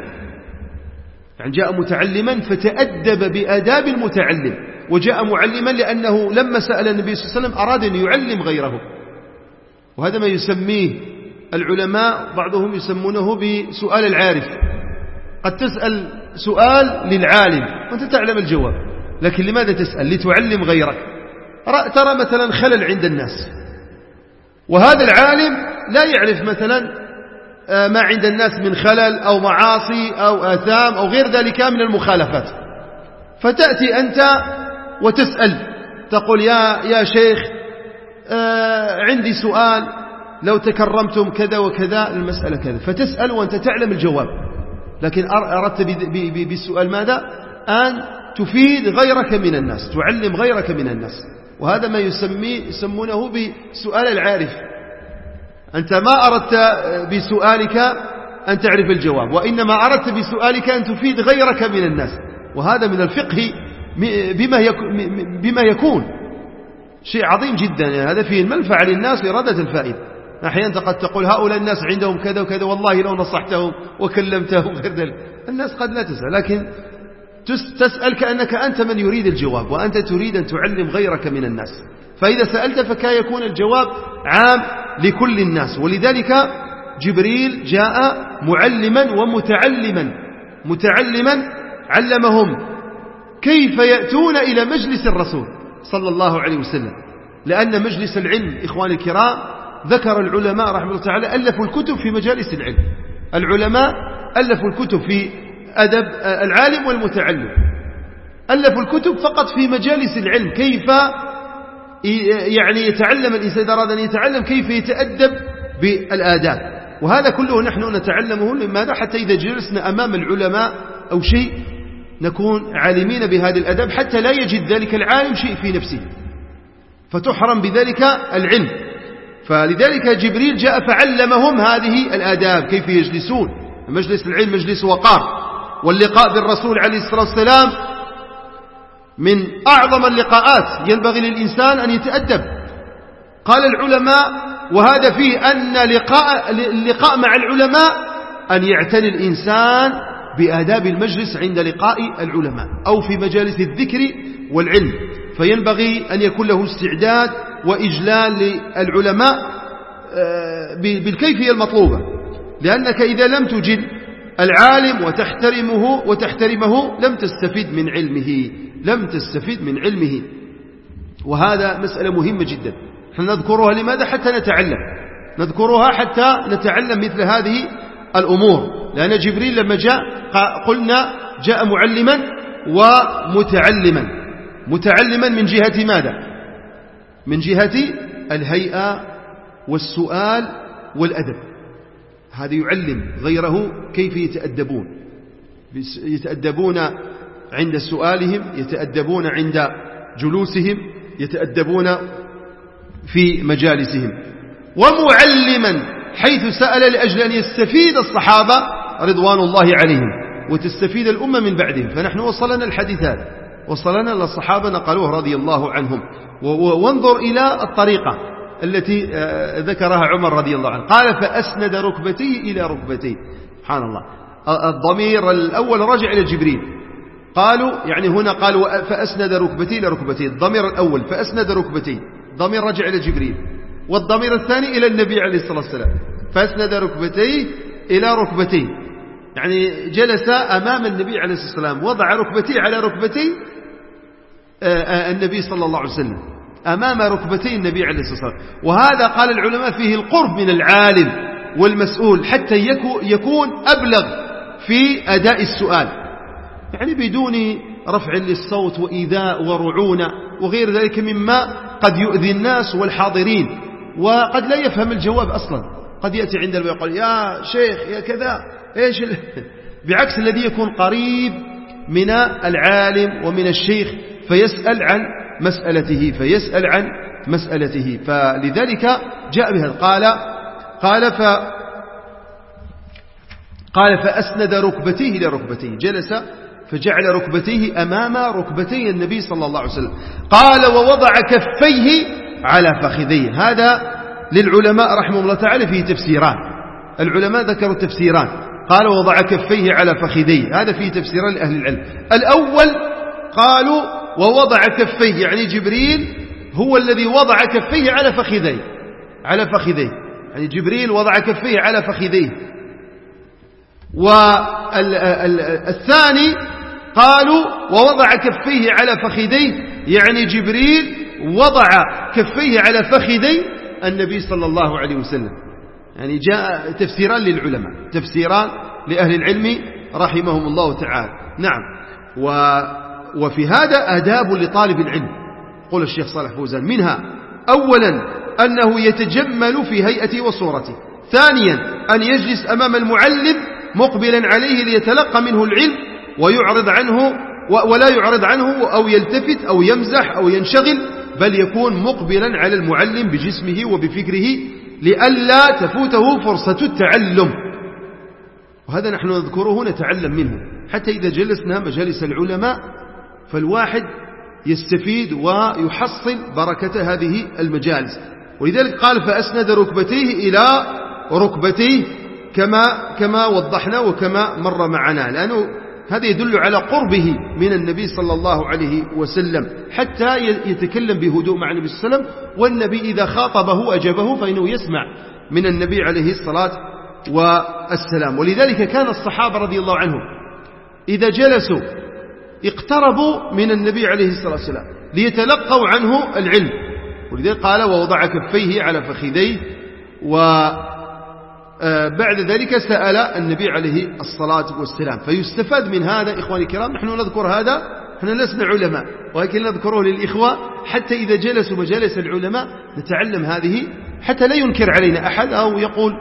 A: يعني جاء متعلما فتأدب بآداب المتعلم وجاء معلما لأنه لما سأل النبي صلى الله عليه وسلم أراد أن يعلم غيره. وهذا ما يسميه العلماء بعضهم يسمونه بسؤال العارف. قد تسأل سؤال للعالم وأنت تعلم الجواب. لكن لماذا تسأل؟ لتعلم غيرك. ترى مثلا خلل عند الناس. وهذا العالم لا يعرف مثلا آه، ما عند الناس من خلل أو معاصي أو آثام أو غير ذلك من المخالفات. فتأتي أنت وتسأل. تقول يا, يا شيخ آه، عندي سؤال. لو تكرمتم كذا وكذا المسألة كذا. فتسأل وأنت تعلم الجواب. لكن أردت بالسؤال ماذا؟ أن تفيد غيرك من الناس تعلم غيرك من الناس. وهذا ما يسميه يسمونه بسؤال العارف. أنت ما أردت بسؤالك أن تعرف الجواب وإنما أردت بسؤالك أن تفيد غيرك من الناس. وهذا من الفقه بما بما يكون. شيء عظيم جدا هذا فيه المنفعة للناس وإرادة الفائدة. أحيانا قد تقول هؤلاء الناس عندهم كذا وكذا والله لو نصحتهم وكلمتهم غير ذلك الناس قد لا تسأل لكن تسأل كأنك أنت من يريد الجواب وأنت تريد أن تعلم غيرك من الناس. فإذا سألت فكان يكون الجواب عام لكل الناس. ولذلك جبريل جاء معلما ومتعلما. متعلما علمهم كيف يأتون إلى مجلس الرسول صلى الله عليه وسلم. لأن مجلس العلم إخواني الكرام ذكر العلماء رحمه الله تعالى ألفوا الكتب في مجالس العلم. العلماء ألفوا الكتب في أدب العالم والمتعلم. ألفوا الكتب فقط في مجالس العلم. كيف يعني يتعلم الإنسان إذا أراد أن يتعلم كيف يتأدب بالآداب. وهذا كله نحن نتعلمه لماذا؟ حتى إذا جلسنا أمام العلماء أو شيء نكون عالمين بهذه الأدب حتى لا يجد ذلك العالم شيء في نفسه. فتحرم بذلك العلم. فلذلك جبريل جاء فعلمهم هذه الآداب كيف يجلسون؟ مجلس العلم مجلس وقار. واللقاء بالرسول عليه الصلاة والسلام من أعظم اللقاءات ينبغي للإنسان أن يتأدب. قال العلماء وهذا فيه أن لقاء اللقاء مع العلماء أن يعتني الإنسان بآداب المجلس عند لقاء العلماء أو في مجالس الذكر والعلم. فينبغي أن يكون له استعداد وإجلال للعلماء آه، بالكيفية المطلوبة. لأنك إذا لم تجل العالم وتحترمه وتحترمه لم تستفيد من علمه لم تستفيد من علمه. وهذا مسألة مهمة جدا. نذكرها لماذا؟ حتى نتعلم. نذكرها حتى نتعلم مثل هذه الأمور. لأن جبريل لما جاء قلنا جاء معلما ومتعلما. متعلما من جهة ماذا؟ من جهة الهيئة والسؤال والأدب. هذا يعلم غيره كيف يتأدبون. يتأدبون عند سؤالهم يتأدبون عند جلوسهم يتأدبون في مجالسهم. ومعلما حيث سأل لأجل أن يستفيد الصحابة رضوان الله عليهم وتستفيد الأمة من بعدهم. فنحن وصلنا الحديثات وصلنا للصحابة نقلوه رضي الله عنهم. وانظر إلى الطريقة التي آه، ذكرها عمر رضي الله عنه. قال فأسند ركبتيه إلى ركبتيه سبحان الله. الضمير الأول رجع إلى جبريل. قالوا يعني هنا قالوا فأسند ركبتي إلى ركبتي. الضمير الأول فأسند ركبتي. ضمير رجع إلى جبريل. والضمير الثاني إلى النبي عليه الصلاة والسلام. فأسند ركبتي إلى ركبتي. يعني جلس أمام النبي عليه الصلاة والسلام وضع ركبتي على ركبتي النبي صلى الله عليه وسلم أمام ركبتي النبي عليه الصلاة والسلام. وهذا قال العلماء فيه القرب من العالم والمسؤول حتى يكون أبلغ في أداء السؤال. يعني بدون رفع للصوت وإيذاء ورعونة وغير ذلك مما قد يؤذي الناس والحاضرين. وقد لا يفهم الجواب أصلا. قد يأتي عند ويقول يا شيخ يا كذا إيش. بعكس الذي يكون قريب من العالم ومن الشيخ فيسأل عن مسألته فيسأل عن مسألته. فلذلك جاء بها قال قال ف قال فأسند ركبتيه إلى ركبتيه. جلس فجعل ركبتيه أمام ركبتي النبي صلى الله عليه وسلم. قال ووضع كفيه على فخذيه. هذا للعلماء رحمه الله تعالى فيه تفسيران. العلماء ذكروا تفسيران قال وضع كفيه على فخذيه. هذا فيه تفسيران لأهل العلم. الأول قالوا ووضع كفيه يعني جبريل هو الذي وضع كفيه على فخذيه على فخذيه. يعني جبريل وضع كفيه على فخذيه. والثاني قالوا ووضع كفيه على فخذيه يعني جبريل وضع كفيه على فخذي النبي صلى الله عليه وسلم. يعني جاء تفسيران للعلماء تفسيران لأهل العلم رحمهم الله تعالى. نعم. و وفي هذا آداب لطالب العلم. قول الشيخ صالح فوزان منها أولا أنه يتجمل في هيئته وصورته. ثانيا أن يجلس أمام المعلم مقبلا عليه ليتلقى منه العلم ويعرض عنه ولا يعرض عنه أو يلتفت أو يمزح أو ينشغل بل يكون مقبلا على المعلم بجسمه وبفكره لئلا تفوته فرصة التعلم. وهذا نحن نذكره نتعلم منه. حتى إذا جلسنا مجالس العلماء فالواحد يستفيد ويحصل بركة هذه المجالس. ولذلك قال فأسند ركبتيه إلى ركبتيه كما كما وضحنا وكما مر معنا. لأنه هذا يدل على قربه من النبي صلى الله عليه وسلم. حتى يتكلم بهدوء مع النبي صلى الله عليه وسلم والنبي إذا خاطبه أجابه فإنه يسمع من النبي عليه الصلاة والسلام. ولذلك كان الصحابة رضي الله عنهم إذا جلسوا اقتربوا من النبي عليه الصلاة والسلام ليتلقوا عنه العلم. ولذلك قال ووضع كفيه على فخذيه. وبعد آه، ذلك سأل النبي عليه الصلاة والسلام. فيستفاد من هذا إخواني الكرام نحن نذكر هذا نحن لسنا علماء ولكن نذكره للإخوة حتى إذا جلسوا مجالس العلماء نتعلم هذه حتى لا ينكر علينا أحد أو يقول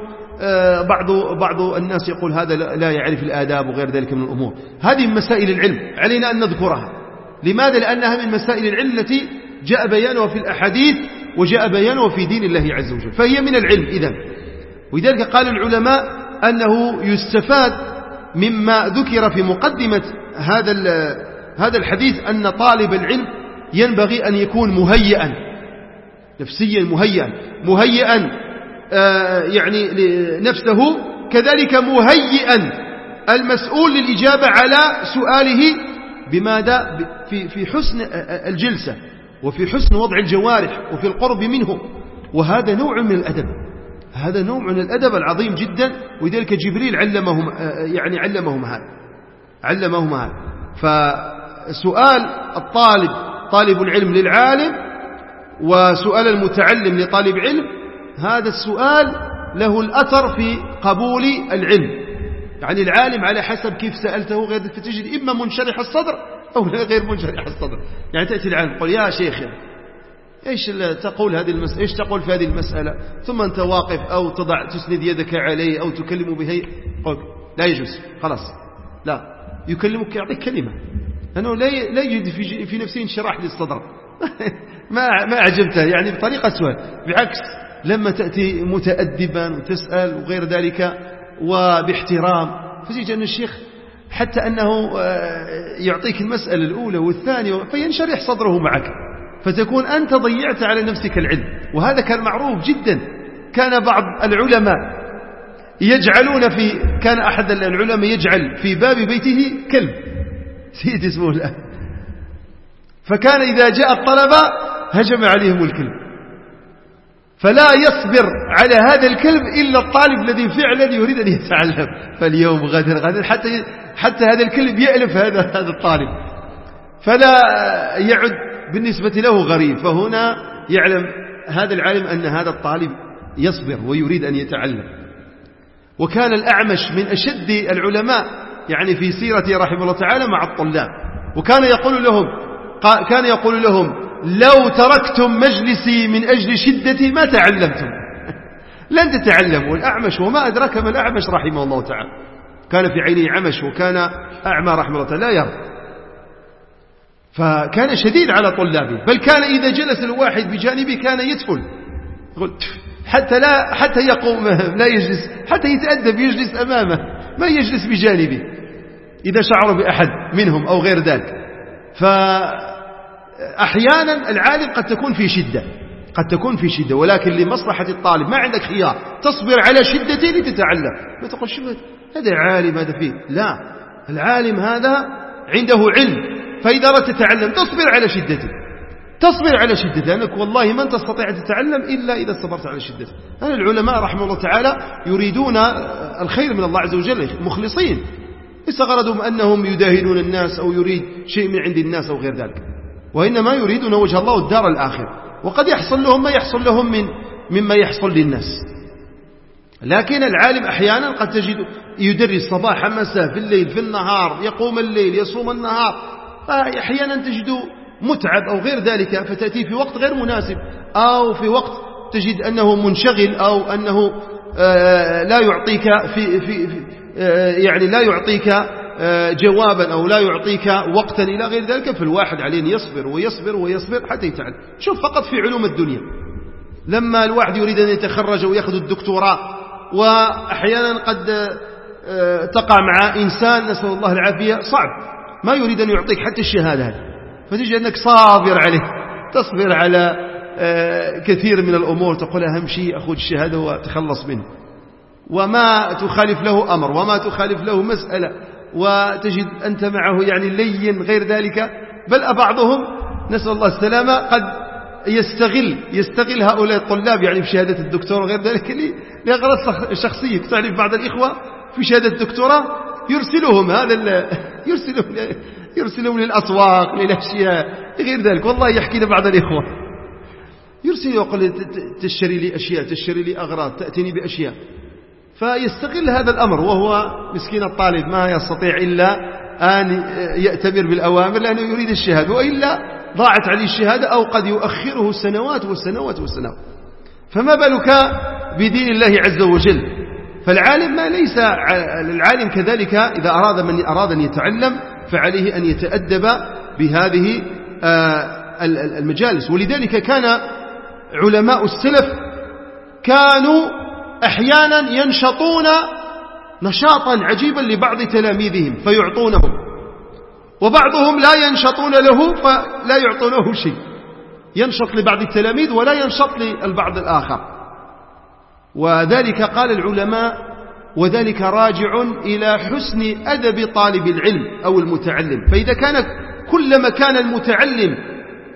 A: بعض بعض الناس يقول هذا لا يعرف الآداب وغير ذلك من الأمور. هذه من مسائل العلم. علينا أن نذكرها. لماذا؟ لأنها من مسائل العلم التي جاء بيانها في الأحاديث وجاء بيانها في دين الله عز وجل. فهي من العلم. إذن ولذلك قال العلماء أنه يستفاد مما ذكر في مقدمة هذا هذا الحديث أن طالب العلم ينبغي أن يكون مهيئا. نفسيا مهيئا. مهيئا آه، يعني نفسه كذلك مهيئا المسؤول للإجابة على سؤاله بماذا؟ في في حسن الجلسة وفي حسن وضع الجوارح وفي القرب منه. وهذا نوع من الأدب هذا نوع من الأدب العظيم جدا ولذلك جبريل علمهم يعني علمهم هذا علمهم هذا. فسؤال الطالب طالب العلم للعالم وسؤال المتعلم لطالب علم هذا السؤال له الأثر في قبول العلم. يعني العالم على حسب كيف سألته غير فتجد إما منشرح الصدر أو غير منشرح الصدر. يعني تأتي العالم تقول يا شيخ إيش تقول هذه المسألة إيش تقول في هذه المسألة؟ ثم أنت واقف أو تضع تسند يدك عليه أو تكلم به قل لا يجوز خلاص. لا يكلمك يعطيك كلمة. أنه لا يجد في في نفسه انشراح للصدر. ما ما أعجبته يعني بطريقة سؤال بعكس لما تأتي متأدبا وتسأل وغير ذلك وباحترام. فتجد أن الشيخ حتى أنه آه، يعطيك المسألة الأولى والثانية فينشرح صدره معك فتكون أنت ضيعت على نفسك العلم. وهذا كان معروف جدا. كان بعض العلماء يجعلون في كان أحد العلماء يجعل في باب بيته كلب. سيد اسمه الآن. فكان إذا جاء الطلبة هجم عليهم الكلب. فلا يصبر على هذا الكلب إلا الطالب الذي فعلا يريد أن يتعلم. فاليوم غدا غدا حتى حتى هذا الكلب يألف هذا هذا الطالب. فلا يعد بالنسبة له غريب. فهنا يعلم هذا العالم أن هذا الطالب يصبر ويريد أن يتعلم. وكان الأعمش من أشد العلماء يعني في سيرته رحمه الله تعالى مع الطلاب. وكان يقول لهم كان يقول لهم لو تركتم مجلسي من أجل شدتي ما تعلمتم. لن تتعلموا. الأعمش وما أدرك ما الأعمش رحمه الله تعالى. كان في عينه عمش وكان أعمى رحمة الله لا يرى. فكان شديد على طلابه بل كان إذا جلس الواحد بجانبه كان يدفل حتى لا حتى يقوم لا يجلس حتى يتأدب يجلس أمامه. ما يجلس بجانبه إذا شعر بأحد منهم أو غير ذلك. ف أحيانا العالم قد تكون في شدة قد تكون في شدة ولكن لمصلحة الطالب ما عندك خيار تصبر على شدته لتتعلم. ما تقول شو هذا عالم هذا فيه. لا العالم هذا عنده علم فإذا أردت تتعلم تصبر على شدته تصبر على شدته لأنك والله من تستطيع أن تتعلم إلا إذا صبرت على شدته أنا العلماء رحمه الله تعالى يريدون الخير من الله عز وجل مخلصين. ليس غرضهم أنهم يداهنون الناس أو يريد شيء من عند الناس أو غير ذلك. وإنما يريدون وجه الله الدار الآخر. وقد يحصل لهم ما يحصل لهم من مما يحصل للناس. لكن العالم أحيانا قد تجد يدرس صباحا مساء في الليل في النهار يقوم الليل يصوم النهار. فأحيانا تجد متعب أو غير ذلك فتأتي في وقت غير مناسب. أو في وقت تجد أنه منشغل أو أنه آه، لا يعطيك في, في, في يعني لا يعطيك آه، جوابا أو لا يعطيك وقتا إلى غير ذلك فالواحد عليه يصبر ويصبر ويصبر حتى يتعلم. شوف فقط في علوم الدنيا لما الواحد يريد أن يتخرج ويأخذ الدكتوراه وأحيانا قد آه، تقع مع إنسان نسأل الله العافية صعب. ما يريد أن يعطيك حتى الشهادة فتجد أنك صابر عليه. تصبر على آه، كثير من الأمور تقول أهم شيء أخذ الشهادة وتخلص منه. وما تخالف له أمر وما تخالف له مسألة وتجد أنت معه يعني لين غير ذلك بل بعضهم نسأل الله السلامة قد يستغل يستغل هؤلاء الطلاب يعني في شهادة الدكتور وغير ذلك لأغراض شخصية. تعرف بعض الإخوة في شهادة الدكتوراه يرسلهم هذا يرسلهم يرسلهم للأسواق للأشياء غير ذلك. والله يحكي لبعض الإخوة. يرسل يقول تشتري لي أشياء تشتري لي أغراض تأتيني بأشياء. فيستغل هذا الأمر وهو مسكين الطالب ما يستطيع إلا أن يأتمر بالأوامر لأنه يريد الشهادة وإلا ضاعت عليه الشهادة أو قد يؤخره سنوات وسنوات وسنوات فما بالك بدين الله عز وجل؟ فالعالم ما ليس العالم كذلك إذا أراد من أراد أن يتعلم فعليه أن يتأدب بهذه المجالس. ولذلك كان علماء السلف كانوا أحيانا ينشطون نشاطا عجيبا لبعض تلاميذهم فيعطونهم. وبعضهم لا ينشطون له فلا يعطونه شيء. ينشط لبعض التلاميذ ولا ينشط للبعض الآخر. وذلك قال العلماء وذلك راجع إلى حسن أدب طالب العلم أو المتعلم. فإذا كان كلما كان المتعلم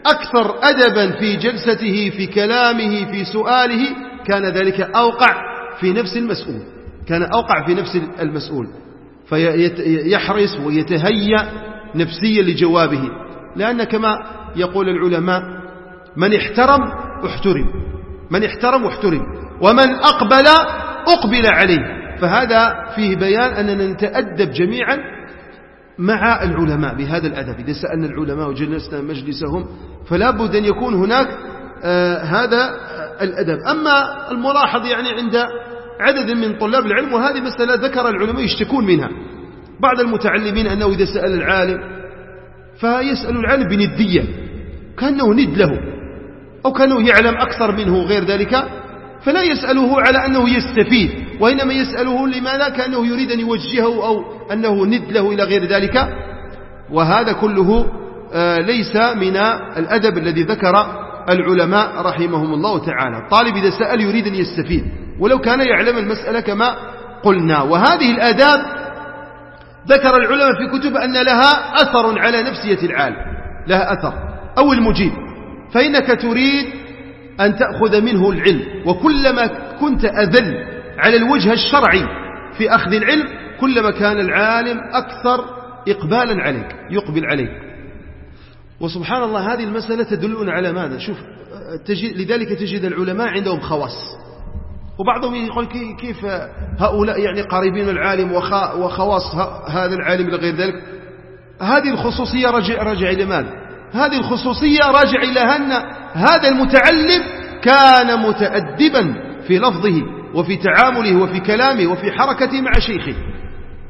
A: أكثر أدبا في جلسته في كلامه في سؤاله كان ذلك أوقع. في نفس المسؤول كان أوقع في نفس المسؤول فيحرص ويتهيأ نفسيا لجوابه لأن كما يقول العلماء من احترم احترم من احترم احترم ومن أقبل أقبل عليه. فهذا فيه بيان أننا نتأدب جميعا مع العلماء بهذا الأدب إذا سألنا العلماء وجلسنا مجلسهم فلا بد أن يكون هناك آه هذا الأدب. أما الملاحظ يعني عند عدد من طلاب العلم وهذه مسألة ذكر العلماء يشتكون منها. بعض المتعلمين أنه إذا سأل العالم فيسأل العالم بندية كأنه ند له أو كأنه يعلم أكثر منه غير ذلك فلا يسأله على أنه يستفيد وإنما يسأله لماذا؟ كأنه يريد أن يوجهه أو أنه ند له إلى غير ذلك. وهذا كله آه، ليس من الأدب الذي ذكر العلماء رحمهم الله تعالى. الطالب إذا سأل يريد أن يستفيد. ولو كان يعلم المسألة كما قلنا. وهذه الآداب ذكر العلماء في كتب أن لها أثر على نفسية العالم. لها أثر. أو المجيب. فإنك تريد أن تأخذ منه العلم. وكلما كنت أذل على الوجه الشرعي في أخذ العلم كلما كان العالم أكثر إقبالا عليك يقبل عليك. وسبحان الله هذه المسألة تدلنا على ماذا؟ شوف تجد لذلك تجد العلماء عندهم خواص. وبعضهم يقول كيف هؤلاء يعني قريبين العالم وخواص هذا العالم إلى غير ذلك؟ هذه الخصوصية رجع, رجع إلى ماذا؟ هذه الخصوصية راجع إلى أن هذا المتعلم كان متأدبا في لفظه وفي تعامله وفي كلامه وفي حركته مع شيخه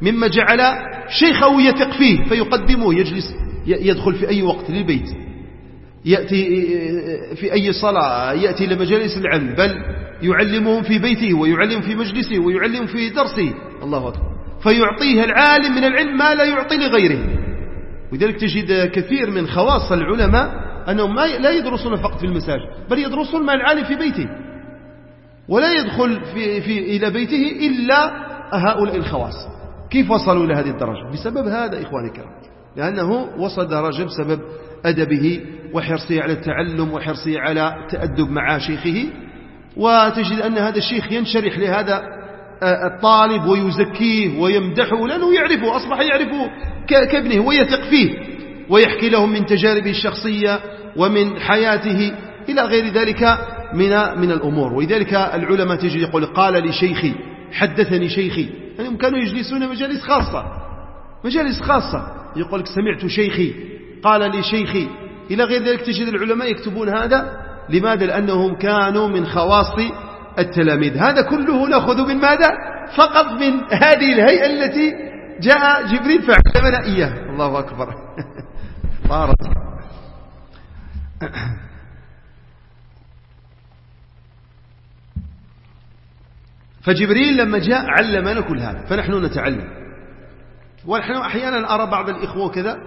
A: مما جعل شيخه يثق فيه فيقدمه يجلس يدخل في أي وقت للبيت. يأتي في أي صلاة يأتي لمجالس العلم بل يعلمهم في بيته ويعلم في مجلسه ويعلم في درسه. الله أكبر. فيعطيه العالم من العلم ما لا يعطي لغيره. ولذلك تجد كثير من خواص العلماء أنهم لا يدرسون فقط في المساجد بل يدرسون مع العالم في بيته. ولا يدخل في في إلى بيته إلا هؤلاء الخواص. كيف وصلوا إلى هذه الدرجة؟ بسبب هذا إخواني الكرام. لأنه وصل درجة بسبب أدبه وحرصه على التعلم وحرصه على التأدب مع شيخه وتجد أن هذا الشيخ ينشرح لهذا آه، الطالب ويزكيه ويمدحه لأنه يعرفه أصبح يعرفه كابنه ويثق فيه ويحكي لهم من تجاربه الشخصية ومن حياته إلى غير ذلك من من الأمور. ولذلك العلماء تجد يقول قال لي شيخي حدثني شيخي. يعني كانوا يجلسون مجالس خاصة مجالس خاصة. يقول لك سمعت شيخي قال لي شيخي إلى غير ذلك تجد العلماء يكتبون هذا لماذا؟ لأنهم كانوا من خواص التلاميذ. هذا كله نأخذ من ماذا؟ فقط من هذه الهيئة التي جاء جبريل فعلمنا إياه الله أكبر. طارت فجبريل لما جاء علمنا كل هذا فنحن نتعلم. ونحن أحيانا أرى بعض الإخوة كذا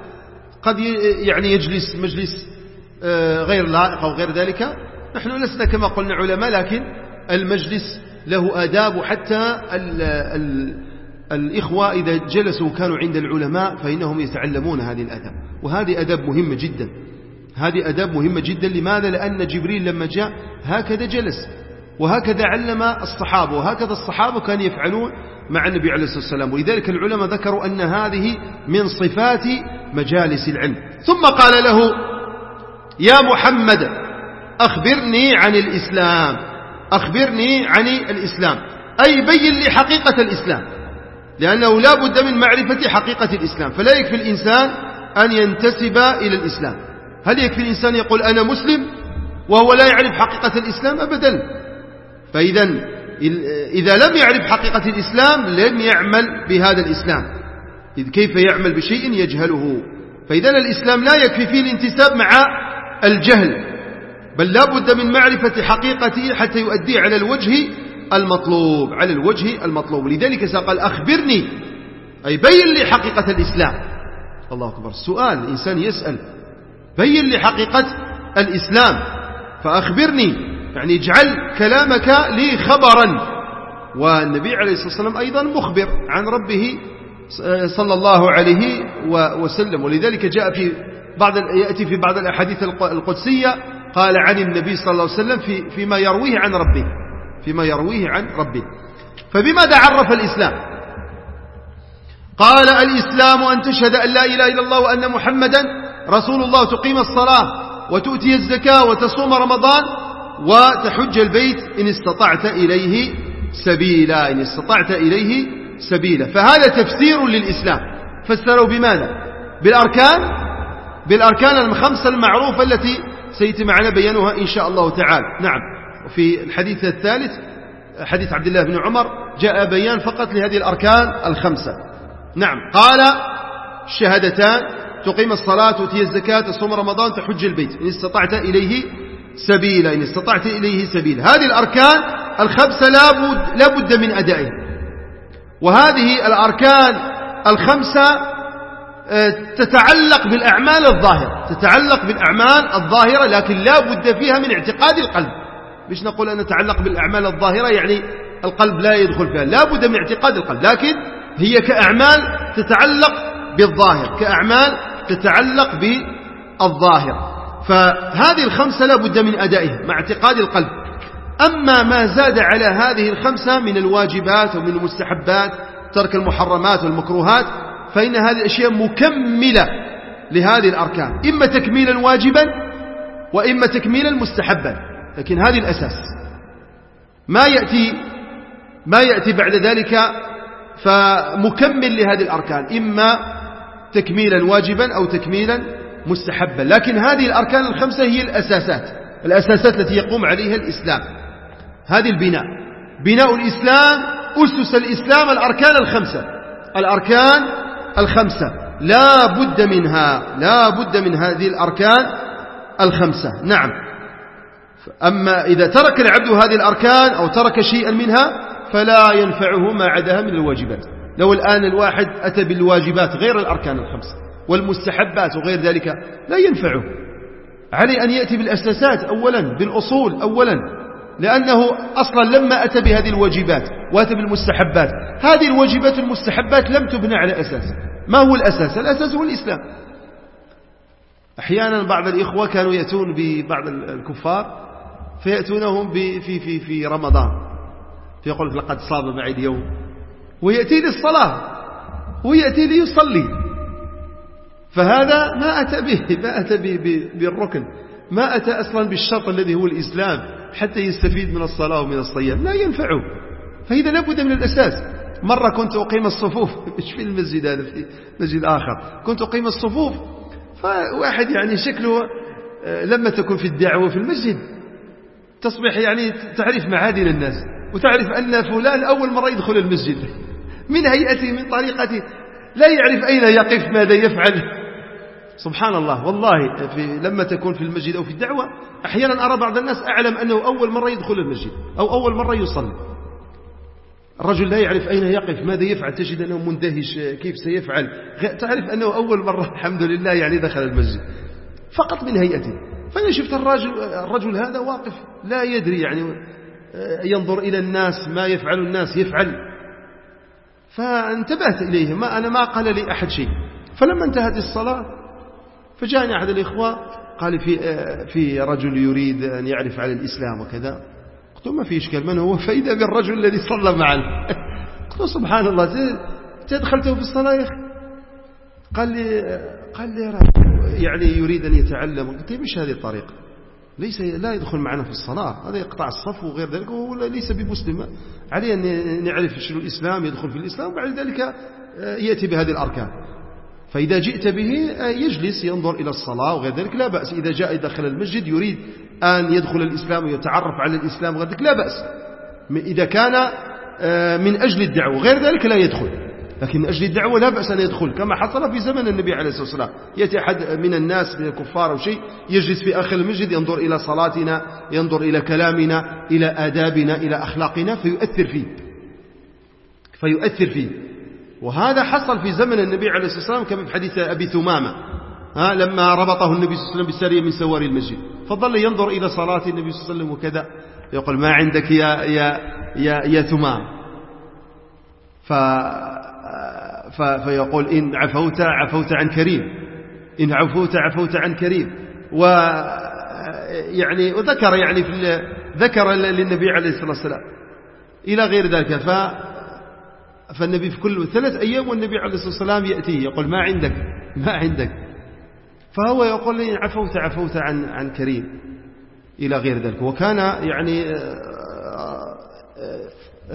A: قد يعني يجلس مجلس آه، غير لائق أو غير ذلك. نحن لسنا كما قلنا علماء لكن المجلس له آداب وحتى ال ال الإخوة إذا جلسوا كانوا عند العلماء فإنهم يتعلمون هذه الأداب وهذه أداب مهمة جدا. هذه أداب مهمة جدا. لماذا؟ لأن جبريل لما جاء هكذا جلس وهكذا علم الصحابة وهكذا الصحابة كانوا يفعلون مع النبي عليه الصلاة والسلام. ولذلك العلماء ذكروا أن هذه من صفات مجالس العلم. ثم قال له يا محمد أخبرني عن الإسلام. أخبرني عن الإسلام. أي بين لي حقيقة الإسلام. لأنه لا بد من معرفة حقيقة الإسلام. فلا يكفي الإنسان أن ينتسب إلى الإسلام. هل يكفي الإنسان يقول أنا مسلم وهو لا يعرف حقيقة الإسلام؟ أبدا. فإذا إذا لم يعرف حقيقة الإسلام لن يعمل بهذا الإسلام. إذ كيف يعمل بشيء يجهله؟ فإذا الإسلام لا يكفي فيه الانتساب مع الجهل بل لا بد من معرفة حقيقته حتى يؤدي على الوجه المطلوب على الوجه المطلوب. لذلك سأقل أخبرني أي بين لي حقيقة الإسلام. الله أكبر. السؤال الإنسان يسأل بين لي حقيقة الإسلام فأخبرني يعني اجعل كلامك لي خبرا. والنبي عليه الصلاة والسلام أيضا مخبر عن ربه صلى الله عليه وسلم. ولذلك جاء في بعض يأتي في بعض الأحاديث القدسية قال عن النبي صلى الله عليه وسلم في فيما يرويه عن ربه. فيما يرويه عن ربه. فبماذا عرف الإسلام؟ قال الإسلام أن تشهد أن لا إله إلا الله وأن محمدا رسول الله. تقيم الصلاة وتؤتي الزكاة وتصوم رمضان. وتحج البيت إن استطعت إليه سبيلا إن استطعت إليه سبيلا. فهذا تفسير للإسلام. فسروا بماذا؟ بالأركان؟ بالأركان الخمسة المعروفة التي سيتم معنا بيانها إن شاء الله تعالى. نعم. وفي الحديث الثالث حديث عبد الله بن عمر جاء بيان فقط لهذه الأركان الخمسة. نعم. قال الشهادتان تقيم الصلاة تؤتي الزكاة تصوم رمضان تحج البيت. إن استطعت إليه سبيلا إن استطعت إليه سبيلا هذه الأركان الخمسة لابد, لابد من أدائها. وهذه الأركان الخمسة آه، تتعلق بالأعمال الظاهرة. تتعلق بالأعمال الظاهرة لكن لا بد فيها من اعتقاد القلب. مش نقول أن نتعلق بالأعمال الظاهرة يعني القلب لا يدخل فيها. لا بد من اعتقاد القلب. لكن هي كأعمال تتعلق بالظاهر كأعمال تتعلق بالظاهر فهذه الخمسة لا بد من أدائها مع اعتقاد القلب. أما ما زاد على هذه الخمسة من الواجبات ومن المستحبات ترك المحرمات والمكروهات فإن هذه الأشياء مكملة لهذه الأركان. إما تكميلا واجبا وإما تكميلا مستحبا. لكن هذه الأساس. ما يأتي ما يأتي بعد ذلك فمكمل لهذه الأركان. إما تكميلا واجبا أو تكميلا مستحبا لكن هذه الأركان الخمسة هي الأساسات. الأساسات التي يقوم عليها الإسلام. هذه البناء. بناء الإسلام أسس الإسلام الأركان الخمسة. الأركان الخمسة. لا بد منها لا بد من هذه الأركان الخمسة. نعم. أما إذا ترك العبد هذه الأركان أو ترك شيئا منها فلا ينفعه ما عدها من الواجبات. لو الآن الواحد أتى بالواجبات غير الأركان الخمسة. والمستحبات وغير ذلك لا ينفعه. عليه أن يأتي بالأساسات أولا بالأصول أولا لأنه أصلا لما أتى بهذه الواجبات وأتى بالمستحبات. هذه الواجبات المستحبات لم تبنى على أساس. ما هو الأساس؟ الأساس هو الإسلام. أحيانا بعض الإخوة كانوا يأتون ببعض الكفار فيأتونهم في, في, في رمضان. فيقول لقد صاب معي اليوم. ويأتي للصلاة. ويأتي ليصلي. فهذا ما أتى به ما أتى بالركن. ما أتى أصلا بالشرط الذي هو الإسلام حتى يستفيد من الصلاة ومن الصيام. لا ينفعه. فإذا لابد من الأساس. مرة كنت أقيم الصفوف. مش في المسجد هذا؟ في مسجد آخر. كنت أقيم الصفوف فواحد يعني شكله آه، لما تكون في الدعوة في المسجد. تصبح يعني تعرف معادن الناس وتعرف أن فلان أول مرة يدخل المسجد. من هيئته من طريقته. لا يعرف أين يقف ماذا يفعل. سبحان الله. والله في لما تكون في المسجد أو في الدعوة أحيانا أرى بعض الناس أعلم أنه أول مرة يدخل المسجد أو أول مرة يصلي. الرجل لا يعرف أين يقف ماذا يفعل تجد أنه مندهش كيف سيفعل. تعرف أنه أول مرة الحمد لله يعني دخل المسجد. فقط من هيئته فأنا شفت الرجل, الرجل هذا واقف لا يدري يعني آه، ينظر إلى الناس ما يفعل الناس يفعل. فانتبهت إليه ما أنا ما قال لي أحد شيء. فلما انتهت الصلاة فجاءني أحد الإخوة قال في, آه، في رجل يريد أن يعرف على الإسلام وكذا. قلت ما في إشكال من هو؟ فإذا بالرجل الذي صلى معنا قلت سبحان الله تدخلته في الصلاة يا أخي. قال لي قال لي يعني يريد أن يتعلم. قلت مش هذه الطريقة. ليس لا يدخل معنا في الصلاة. هذا يقطع الصف وغير ذلك. وهو ليس بمسلم. عليه أن نعرف شنو الإسلام يدخل في الإسلام. وبعد ذلك آه، يأتي بهذه الأركان. فإذا جئت به آه، يجلس ينظر إلى الصلاة وغير ذلك لا بأس. إذا جاء داخل المسجد يريد أن يدخل الإسلام ويتعرف على الإسلام وغير ذلك لا بأس. إذا كان آه، من أجل الدعوة غير ذلك لا يدخل. لكن من أجل الدعوة لا بأس أن يدخل. كما حصل في زمن النبي عليه الصلاة والسلام. يأتي أحد من الناس من الكفار أو شيء يجلس في آخر المسجد ينظر إلى صلاتنا ينظر إلى كلامنا إلى آدابنا إلى أخلاقنا فيؤثر فيه. فيؤثر فيه. وهذا حصل في زمن النبي عليه الصلاة والسلام كما في حديث أبي ثمامة. ها لما ربطه النبي صلى الله عليه وسلم بسارية من سواري المسجد. فظل ينظر إلى صلاة النبي صلى الله عليه وسلم وكذا. يقول ما عندك يا, يا, يا, يا ثمام. ف فيقول إن عفوت عفوت عن كريم. إن عفوت عفوت عن كريم. و يعني وذكر يعني في ذكر للنبي عليه الصلاة والسلام. إلى غير ذلك. ف فالنبي في كل ثلاث أيام والنبي عليه الصلاة والسلام يأتيه يقول ما عندك؟ ما عندك. فهو يقول إن عفوت عفوت عن عن كريم إلى غير ذلك. وكان يعني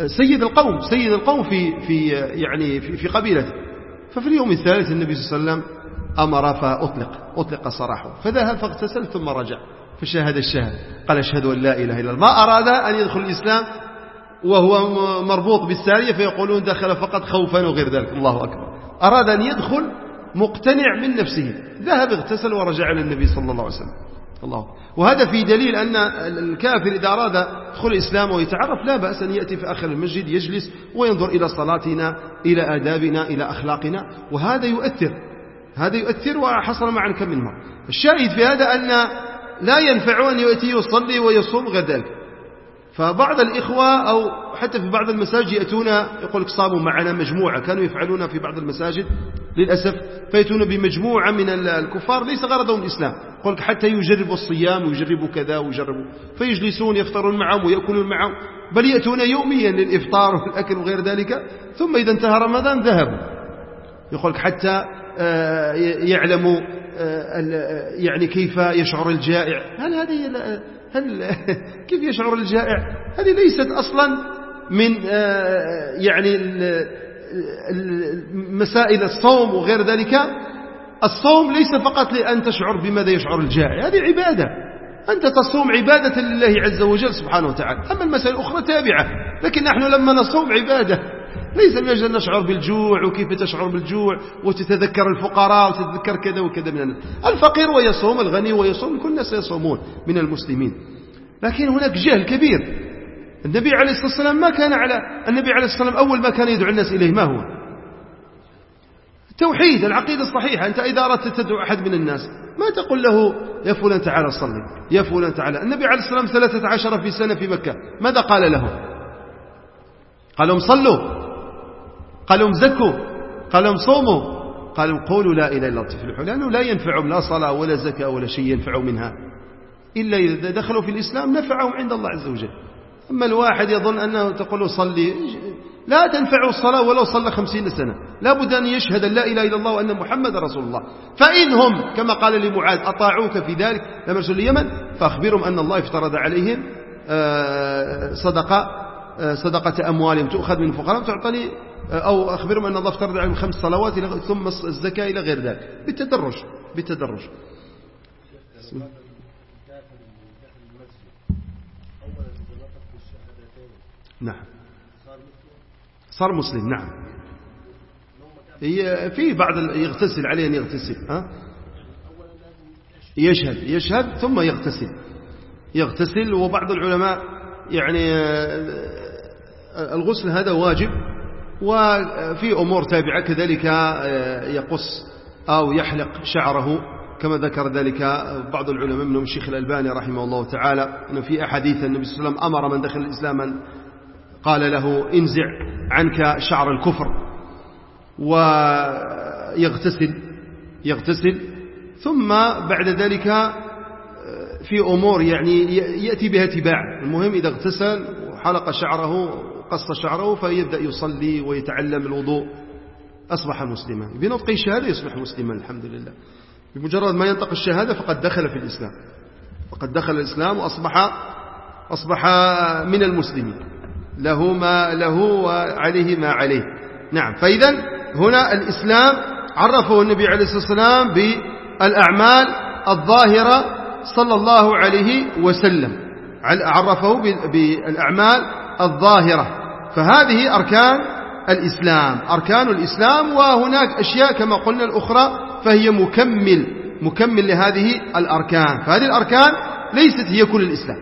A: سيد القوم سيد القوم في في يعني في, في قبيلته. ففي اليوم الثالث النبي صلى الله عليه وسلم أمر فأطلق أطلق سراحه فذهب فاغتسل ثم رجع فشاهد الشاهد قال أشهد أن لا إله إلا الله. ما أراد أن يدخل الإسلام وهو مربوط بالسارية فيقولون دخل فقط خوفا وغير ذلك. الله أكبر. أراد أن يدخل مقتنع من نفسه. ذهب اغتسل ورجع للنبي صلى الله عليه وسلم. الله. وهذا في دليل أن الكافر إذا أراد دخول الإسلام ويتعرف لا بأس أن يأتي في آخر المسجد يجلس وينظر إلى صلاتنا إلى آدابنا إلى أخلاقنا. وهذا يؤثر. هذا يؤثر وحصل معنا كم من مرة الشاهد في هذا أن لا ينفع أن يأتي يصلي ويصوم غير ذلك فبعض الإخوة أو حتى في بعض المساجد يأتون يقول لك صاموا معنا مجموعة. كانوا يفعلون في بعض المساجد للأسف فيأتون بمجموعة من الكفار ليس غرضهم الإسلام. يقول لك حتى يجربوا الصيام ويجربوا كذا ويجربوا فيجلسون يفطرون معهم ويأكلون معهم. بل يأتون يوميا للإفطار والأكل وغير ذلك ثم إذا انتهى رمضان ذهبوا. يقول لك حتى آه، يعلموا آه، يعني كيف يشعر الجائع. هل هذه هل كيف يشعر الجائع؟ هذه ليست أصلا من آه، يعني مسائل الصوم وغير ذلك. الصوم ليس فقط لأن تشعر بماذا يشعر الجائع هذه عبادة. أنت تصوم عبادة لله عز وجل سبحانه وتعالى. أما المسائل الأخرى تابعة لكن نحن لما نصوم عبادة ليس من أجل نشعر بالجوع وكيف تشعر بالجوع وتتذكر الفقراء وتتذكر كذا وكذا من الفقير ويصوم الغني ويصوم كل الناس يصومون من المسلمين. لكن هناك جهل كبير. النبي عليه الصلاة والسلام ما كان على النبي عليه الصلاة والسلام أول ما كان يدعو الناس إليه ما هو؟ توحيد العقيدة الصحيحة. أنت إذا أردت تدعو أحد من الناس ما تقول له يا فلان تعالى صلي يا فلان تعالى النبي عليه الصلاة والسلام ثلاثة عشر في سنة في مكة. ماذا قال لهم؟ قال لهم صلوا. قال لهم زكوا قال لهم صوموا قال لهم قولوا لا إله إلا الله لأنه لا ينفعهم لا صلاة ولا زكاة ولا شيء ينفعوا منها إلا إذا دخلوا في الإسلام نفعهم عند الله عز وجل. أما الواحد يظن أنه تقول صلي لا تنفع الصلاة ولو صلى خمسين سنة لا بد أن يشهد أن لا إله إلا الله وأن محمد رسول الله. فإنهم كما قال لمعاذ أطاعوك في ذلك لما رسول اليمن فأخبرهم أن الله افترض عليهم آه، صدقة آه، صدقة أموالهم تؤخذ من الفقراء آه، أو أخبرهم أن الله افترض عليهم خمس صلوات ثم الزكاة إلى غير ذلك. بالتدرج بالتدرج. نعم. صار مسلم نعم. في بعض يغتسل عليه أن يغتسل ها؟ يشهد يشهد ثم يغتسل. يغتسل وبعض العلماء يعني الغسل هذا واجب وفي أمور تابعة كذلك يقص أو يحلق شعره كما ذكر ذلك بعض العلماء منهم الشيخ الألباني رحمه الله تعالى أنه في أحاديث النبي صلى الله عليه وسلم أمر من دخل الإسلام قال له انزع عنك شعر الكفر ويغتسل يغتسل. ثم بعد ذلك في أمور يعني يأتي بها تباع المهم إذا اغتسل وحلق شعره وقص شعره فيبدأ يصلي ويتعلم الوضوء. أصبح مسلما. بنطق الشهادة يصبح مسلما الحمد لله. بمجرد ما ينطق الشهادة فقد دخل في الإسلام. فقد دخل الإسلام وأصبح أصبح من المسلمين. له ما له وعليه ما عليه. نعم. فإذا هنا الإسلام عرفه النبي عليه الصلاة والسلام بالأعمال الظاهرة صلى الله عليه وسلم. عرفه بالأعمال الظاهرة. فهذه أركان الإسلام. أركان الإسلام وهناك أشياء كما قلنا الأخرى فهي مكمل مكمل لهذه الأركان. فهذه الأركان ليست هي كل الإسلام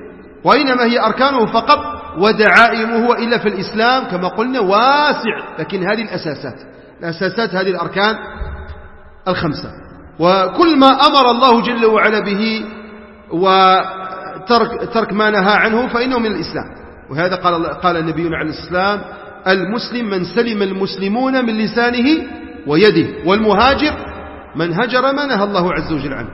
A: وإنما هي أركانه فقط ودعائمه إلا في الإسلام كما قلنا واسع. لكن هذه الأساسات الأساسات هذه الأركان الخمسة. وكل ما أمر الله جل وعلا به وترك ترك ما نهى عنه فإنه من الإسلام. وهذا قال قال النبي عليه السلام المسلم من سلم المسلمون من لسانه ويده والمهاجر من هجر ما نهى الله عز وجل عنه.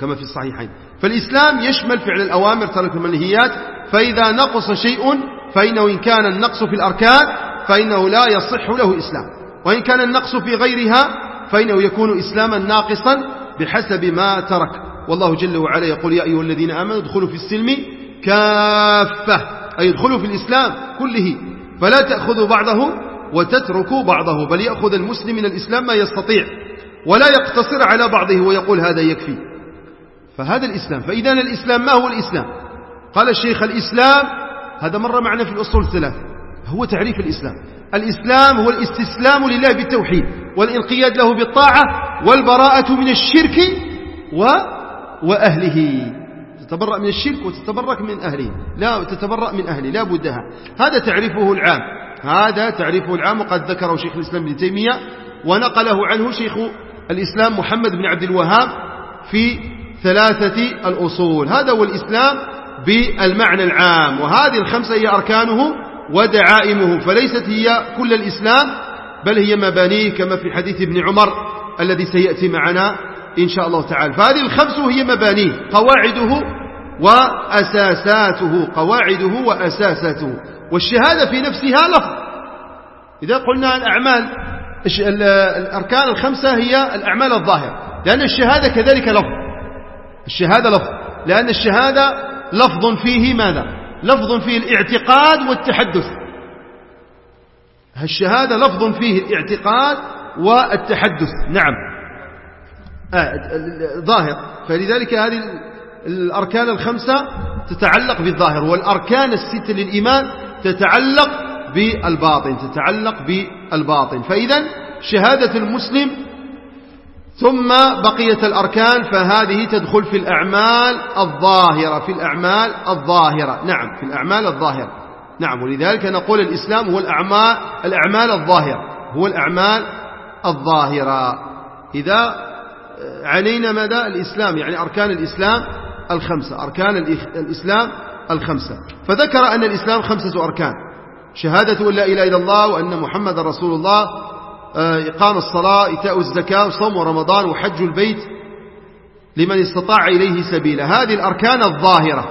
A: كما في الصحيحين. فالإسلام يشمل فعل الأوامر ترك المنهيات فإذا نقص شيء فإنه إن كان النقص في الأركان فإنه لا يصح له إسلام. وإن كان النقص في غيرها فإنه يكون إسلاما ناقصا بحسب ما ترك. والله جل وعلا يقول يا أيها الذين آمنوا ادخلوا في السلم كافة. أي ادخلوا في الإسلام كله فلا تأخذوا بعضه وتتركوا بعضه بل يأخذ المسلم من الإسلام ما يستطيع ولا يقتصر على بعضه ويقول هذا يكفي. فهذا الإسلام فإذا الإسلام ما هو الإسلام؟ قال الشيخ الإسلام هذا مر معنا في الأصول الثلاث هو تعريف الإسلام. الإسلام هو الاستسلام لله بالتوحيد والانقياد له بالطاعة والبراءة من الشرك و... وأهله. تتبرأ من الشرك وتتبرأ من أهله. لا تتبرأ من أهله. لا بدها هذا تعريفه العام. هذا تعريفه العام وقد ذكره شيخ الإسلام ابن تيمية ونقله عنه شيخ الإسلام محمد بن عبد الوهاب في ثلاثة الأصول. هذا هو الإسلام بالمعنى العام وهذه الخمسة هي أركانه ودعائمه فليست هي كل الإسلام بل هي مبانيه كما في حديث ابن عمر الذي سيأتي معنا إن شاء الله تعالى. فهذه الخمس هي مبانيه. قواعده وأساساته. قواعده وأساساته. والشهادة في نفسها لفظ. إذا قلنا الأعمال الأركان الخمسة هي الأعمال الظاهرة. لأن الشهادة كذلك لفظ. الشهادة لفظ. لأن الشهادة لفظ فيه ماذا؟ لفظ فيه الاعتقاد والتحدث. الشهادة لفظ فيه الاعتقاد والتحدث. نعم. ظاهر فلذلك هذه الأركان الخمسة تتعلق بالظاهر والأركان الستة للإيمان تتعلق بالباطن تتعلق بالباطن. فإذا شهادة المسلم ثم بقية الأركان فهذه تدخل في الأعمال الظاهرة في الأعمال الظاهرة. نعم في الأعمال الظاهرة. نعم ولذلك نقول الإسلام هو الأعمال, الأعمال الظاهرة هو الأعمال الظاهرة. إذا عنينا مدى الإسلام يعني أركان الإسلام الخمسة أركان الإسلام الخمسة. فذكر أن الإسلام خمسة أركان. شهادة أن لا إله إلا الله وأن محمد رسول الله آه، إقام الصلاة إتاء الزكاة صوم رمضان وحج البيت لمن استطاع إليه سبيلا. هذه الأركان الظاهرة.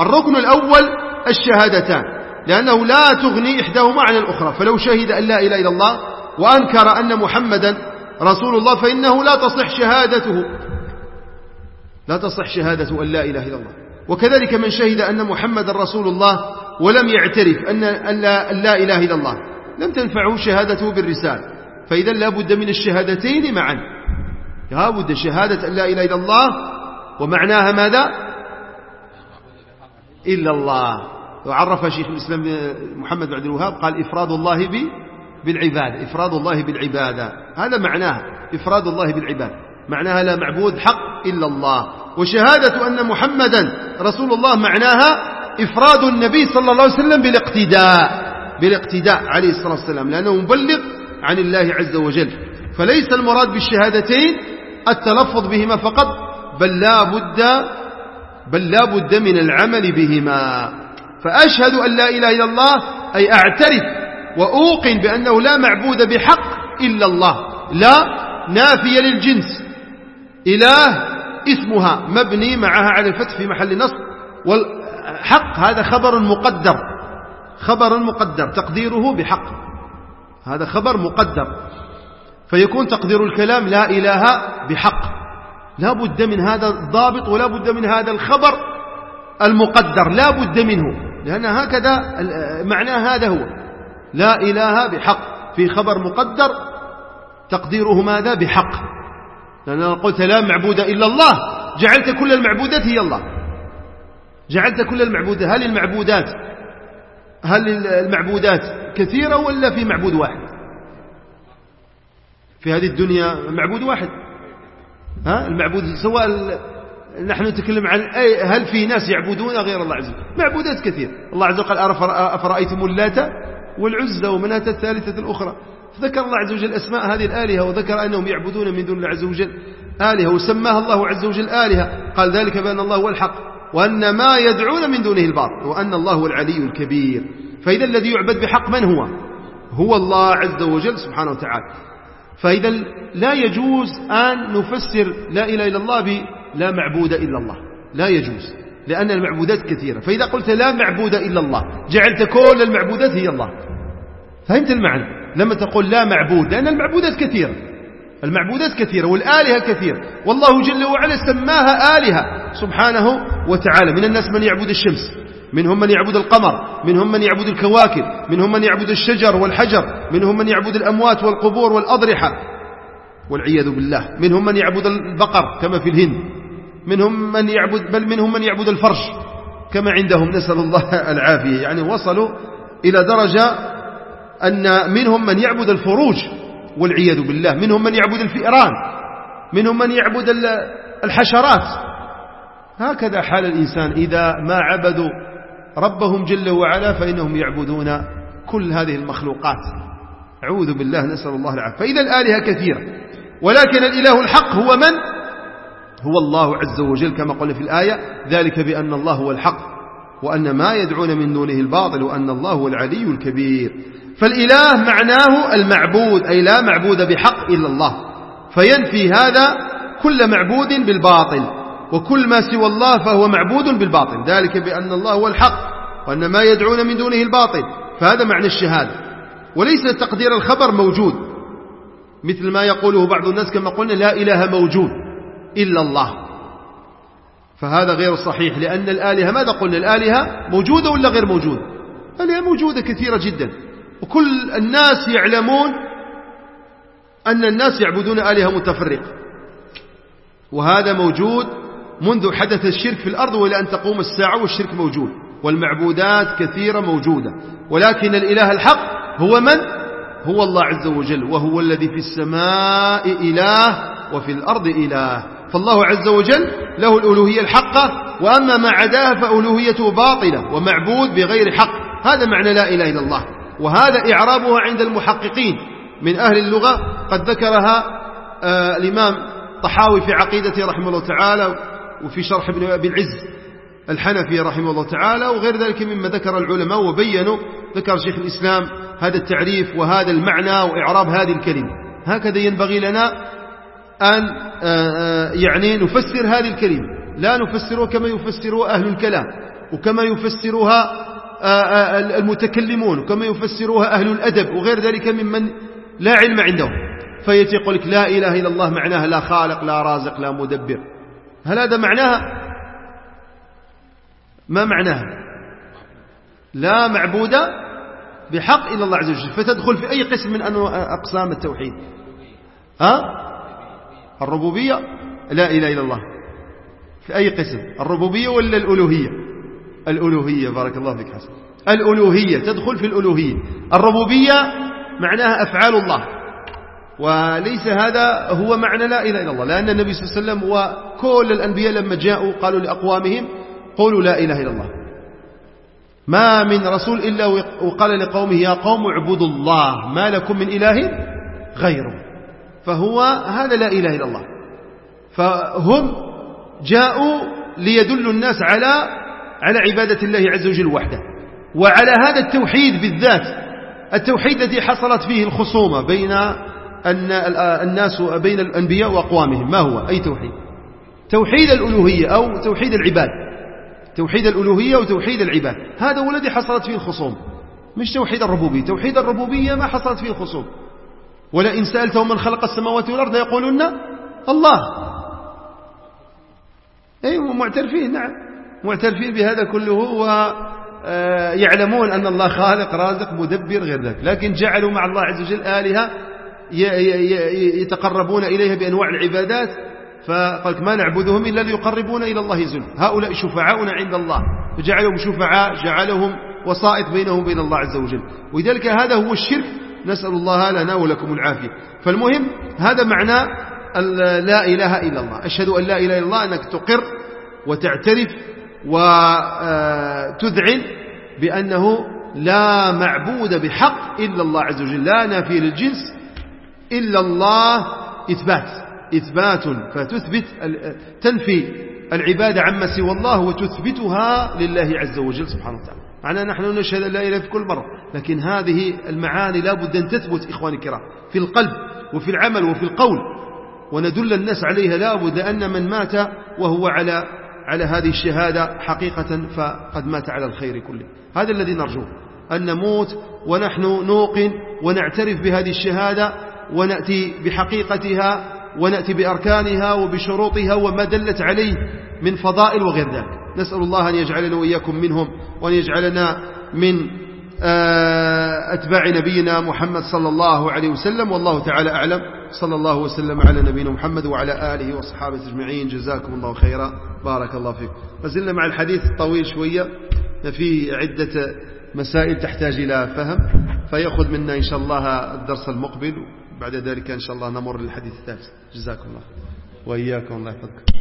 A: الركن الأول الشهادتان لأنه لا تغني إحداهما عن الأخرى. فلو شهد أن لا إله إلا الله وأنكر أن محمدا رسول الله فإنه لا تصح شهادته. لا تصح شهادة أن لا إله إلا الله. وكذلك من شهد أن محمد رسول الله ولم يعترف أن لا إله إلا الله. لم تنفعه شهادته بالرسالة. فإذا لا بد من الشهادتين معا. لا بد شهادة أن لا إله إلا الله. ومعناها ماذا؟ إلا الله. وعرف شيخ الإسلام محمد بن الوهاب قال إفراد الله بالعبادة إفراد الله بالعبادة. هذا معناها إفراد الله بالعبادة. معناها لا معبود حق إلا الله. وشهادة أن محمدا رسول الله معناها إفراد النبي صلى الله عليه وسلم بالاقتداء بالاقتداء عليه الصلاة والسلام لأنه مبلغ عن الله عز وجل. فليس المراد بالشهادتين التلفظ بهما فقط بل لا بد بل لا بد من العمل بهما. فأشهد أن لا إله إلا الله أي أعترف وأوقن بأنه لا معبود بحق إلا الله لا نافية للجنس. إله اسمها مبني معها على الفتح في محل نصب والحق هذا خبر مقدر خبر مقدر تقديره بحق. هذا خبر مقدر. فيكون تقدير الكلام لا إله بحق. لا بد من هذا الضابط ولا بد من هذا الخبر المقدر لا بد منه. لأن هكذا معناه هذا هو. لا إله بحق في خبر مقدر تقديره ماذا؟ بحق. لأن أنا قلت لا معبود إلا الله جعلت كل المعبودات هي الله. جعلت كل المعبودات هل المعبودات هل المعبودات كثيرة ولا في معبود واحد؟ في هذه الدنيا معبود واحد. ها؟ المعبود سواء نحن نتكلم عن أي هل في ناس يعبدون غير الله عز وجل؟ معبودات كثير الله عز وجل قال أفرأيتم اللات والعزة ومناة الثالثة الأخرى. ذكر الله عز وجل أسماء هذه الآلهة وذكر أنهم يعبدون من دون الله عز وجل آلهة وسماها الله عز وجل آلهة. قال ذلك بأن الله هو الحق وأن ما يدعون من دونه الباطل وأن الله هو العلي الكبير. فإذا الذي يعبد بحق من هو؟ هو الله عز وجل سبحانه وتعالى. فإذا لا يجوز أن نفسر لا إله إلا الله بلا معبود إلا الله. لا يجوز لأن المعبودات كثيرة. فإذا قلت لا معبود إلا الله جعلت كل المعبودات هي الله. فهمت المعنى؟ لما تقول لا معبود لأن المعبودات كثيرة. المعبودات كثيرة والآلهة كثيرة. والله جل وعلا سماها آلهة. سبحانه وتعالى. من الناس من يعبد الشمس منهم من يعبد القمر منهم من يعبد الكواكب منهم من يعبد الشجر والحجر منهم من يعبد الأموات والقبور والأضرحة. والعياذ بالله. منهم من يعبد البقر كما في الهند. منهم من يعبد بل منهم من يعبد الفرش كما عندهم. نسأل الله العافية. يعني وصلوا إلى درجة أن منهم من يعبد الفروج والعياذ بالله منهم من يعبد الفئران منهم من يعبد الحشرات. هكذا حال الإنسان إذا ما عبدوا ربهم جل وعلا فإنهم يعبدون كل هذه المخلوقات. أعوذ بالله نسأل الله العافية. فإذا الآلهة كثيرة ولكن الإله الحق هو من؟ هو الله عز وجل كما قلنا في الآية ذلك بأن الله هو الحق وأن ما يدعون من دونه الباطل وأن الله هو العلي الكبير. فالإله معناه المعبود أي لا معبود بحق إلا الله. فينفي هذا كل معبود بالباطل وكل ما سوى الله فهو معبود بالباطل. ذلك بأن الله هو الحق وأن ما يدعون من دونه الباطل. فهذا معنى الشهادة. وليس تقدير الخبر موجود مثل ما يقوله بعض الناس كما قلنا لا إله موجود إلا الله. فهذا غير صحيح لأن الآلهة ماذا قلنا؟ الآلهة موجودة ولا غير موجودة؟ الآلهة موجودة كثيرة جدا. وكل الناس يعلمون أن الناس يعبدون آلهة متفرقة. وهذا موجود منذ حدث الشرك في الأرض وإلى أن تقوم الساعة والشرك موجود والمعبودات كثيرة موجودة. ولكن الإله الحق هو من؟ هو الله عز وجل وهو الذي في السماء إله وفي الأرض إله. فالله عز وجل له الألوهية الحقة وأما ما عداه فألوهيته باطلة ومعبود بغير حق. هذا معنى لا إله إلا الله. وهذا إعرابها عند المحققين من أهل اللغة. قد ذكرها آه الإمام طحاوي في عقيدته رحمه الله تعالى وفي شرح ابن أبي العز الحنفي رحمه الله تعالى وغير ذلك مما ذكر العلماء وبينوا. ذكر شيخ الإسلام هذا التعريف وهذا المعنى وإعراب هذه الكلمة. هكذا ينبغي لنا أن آه، آه، يعني نفسر هذه الكلمة. لا نفسرها كما يفسرها أهل الكلام وكما يفسرها المتكلمون وكما يفسرها أهل الأدب وغير ذلك ممن لا علم عندهم. فيتي يقول لك لا إله إلا الله معناها لا خالق لا رازق لا مدبر. هل هذا معناها؟ ما معناها؟ لا معبود بحق إلا الله عز وجل. فتدخل في أي قسم من أقسام التوحيد؟ ها؟ الربوبية؟ لا إله إلا الله. في أي قسم؟ الربوبية ولا الألوهية؟ الألوهية. بارك الله فيك حسن. الألوهية تدخل في الألوهية. الربوبية معناها أفعال الله. وليس هذا هو معنى لا إله إلا الله. لأن النبي صلى الله عليه وسلم وكل الأنبياء لما جاءوا قالوا لأقوامهم قولوا لا إله إلا الله. ما من رسول إلا وقال لقومه يا قوم اعبدوا الله ما لكم من إله غيره. فهو هذا لا إله إلا الله. فهم جاءوا ليدلوا الناس على على عبادة الله عز وجل وحده. وعلى هذا التوحيد بالذات التوحيد الذي حصلت فيه الخصومة بين الناس بين الأنبياء وأقوامهم. ما هو؟ أي توحيد؟ توحيد الألوهية أو توحيد العباد. توحيد الألوهية وتوحيد العباد. هذا هو الذي حصلت فيه الخصوم. مش توحيد الربوبية. توحيد الربوبية ما حصلت فيه الخصوم. ولئن سألتهم من خلق السماوات والأرض يقولون الله. أي معترفين نعم. معترفين بهذا كله ويعلمون أن الله خالق رازق مدبر غير ذلك. لكن جعلوا مع الله عز وجل آلهة يتقربون إليها بأنواع العبادات. فقال ما نعبدهم إلا ليقربون إلى الله زل هؤلاء شفعاؤنا عند الله. فجعلهم شفعاء جعلهم وسائط بينهم وبين الله عز وجل. ولذلك هذا هو الشرك. نسأل الله لنا ولكم العافية. فالمهم هذا معنى لا إله إلا الله. أشهد أن لا إله إلا الله أنك تقر وتعترف وتذعن بأنه لا معبود بحق إلا الله عز وجل لا نافي للجنس إلا الله إثبات إثبات فتثبت تنفي العبادة عما سوى الله وتثبتها لله عز وجل سبحانه وتعالى. معنى نحن نشهد لا إله في كل مرة لكن هذه المعاني لا بد أن تثبت إخواني الكرام في القلب وفي العمل وفي القول وندل الناس عليها لا بد أن من مات وهو على على هذه الشهادة حقيقة فقد مات على الخير كله. هذا الذي نرجوه أن نموت ونحن نوقن ونعترف بهذه الشهادة ونأتي بحقيقتها ونأتي بأركانها وبشروطها وما دلت عليه من فضائل وغير ذلك. نسأل الله أن يجعلنا وإياكم منهم وأن يجعلنا من أتباع نبينا محمد صلى الله عليه وسلم والله تعالى أعلم. صلى الله وسلم على نبينا محمد وعلى آله وصحابه أجمعين. جزاكم الله خيرا. بارك الله فيكم. ما مع الحديث الطويل شوية. فيه عدة مسائل تحتاج إلى فهم. فيأخذ منا إن شاء الله الدرس المقبل. بعد ذلك إن شاء الله نمر للحديث الثالث. جزاكم الله. وإياكم. الله يحفظكم.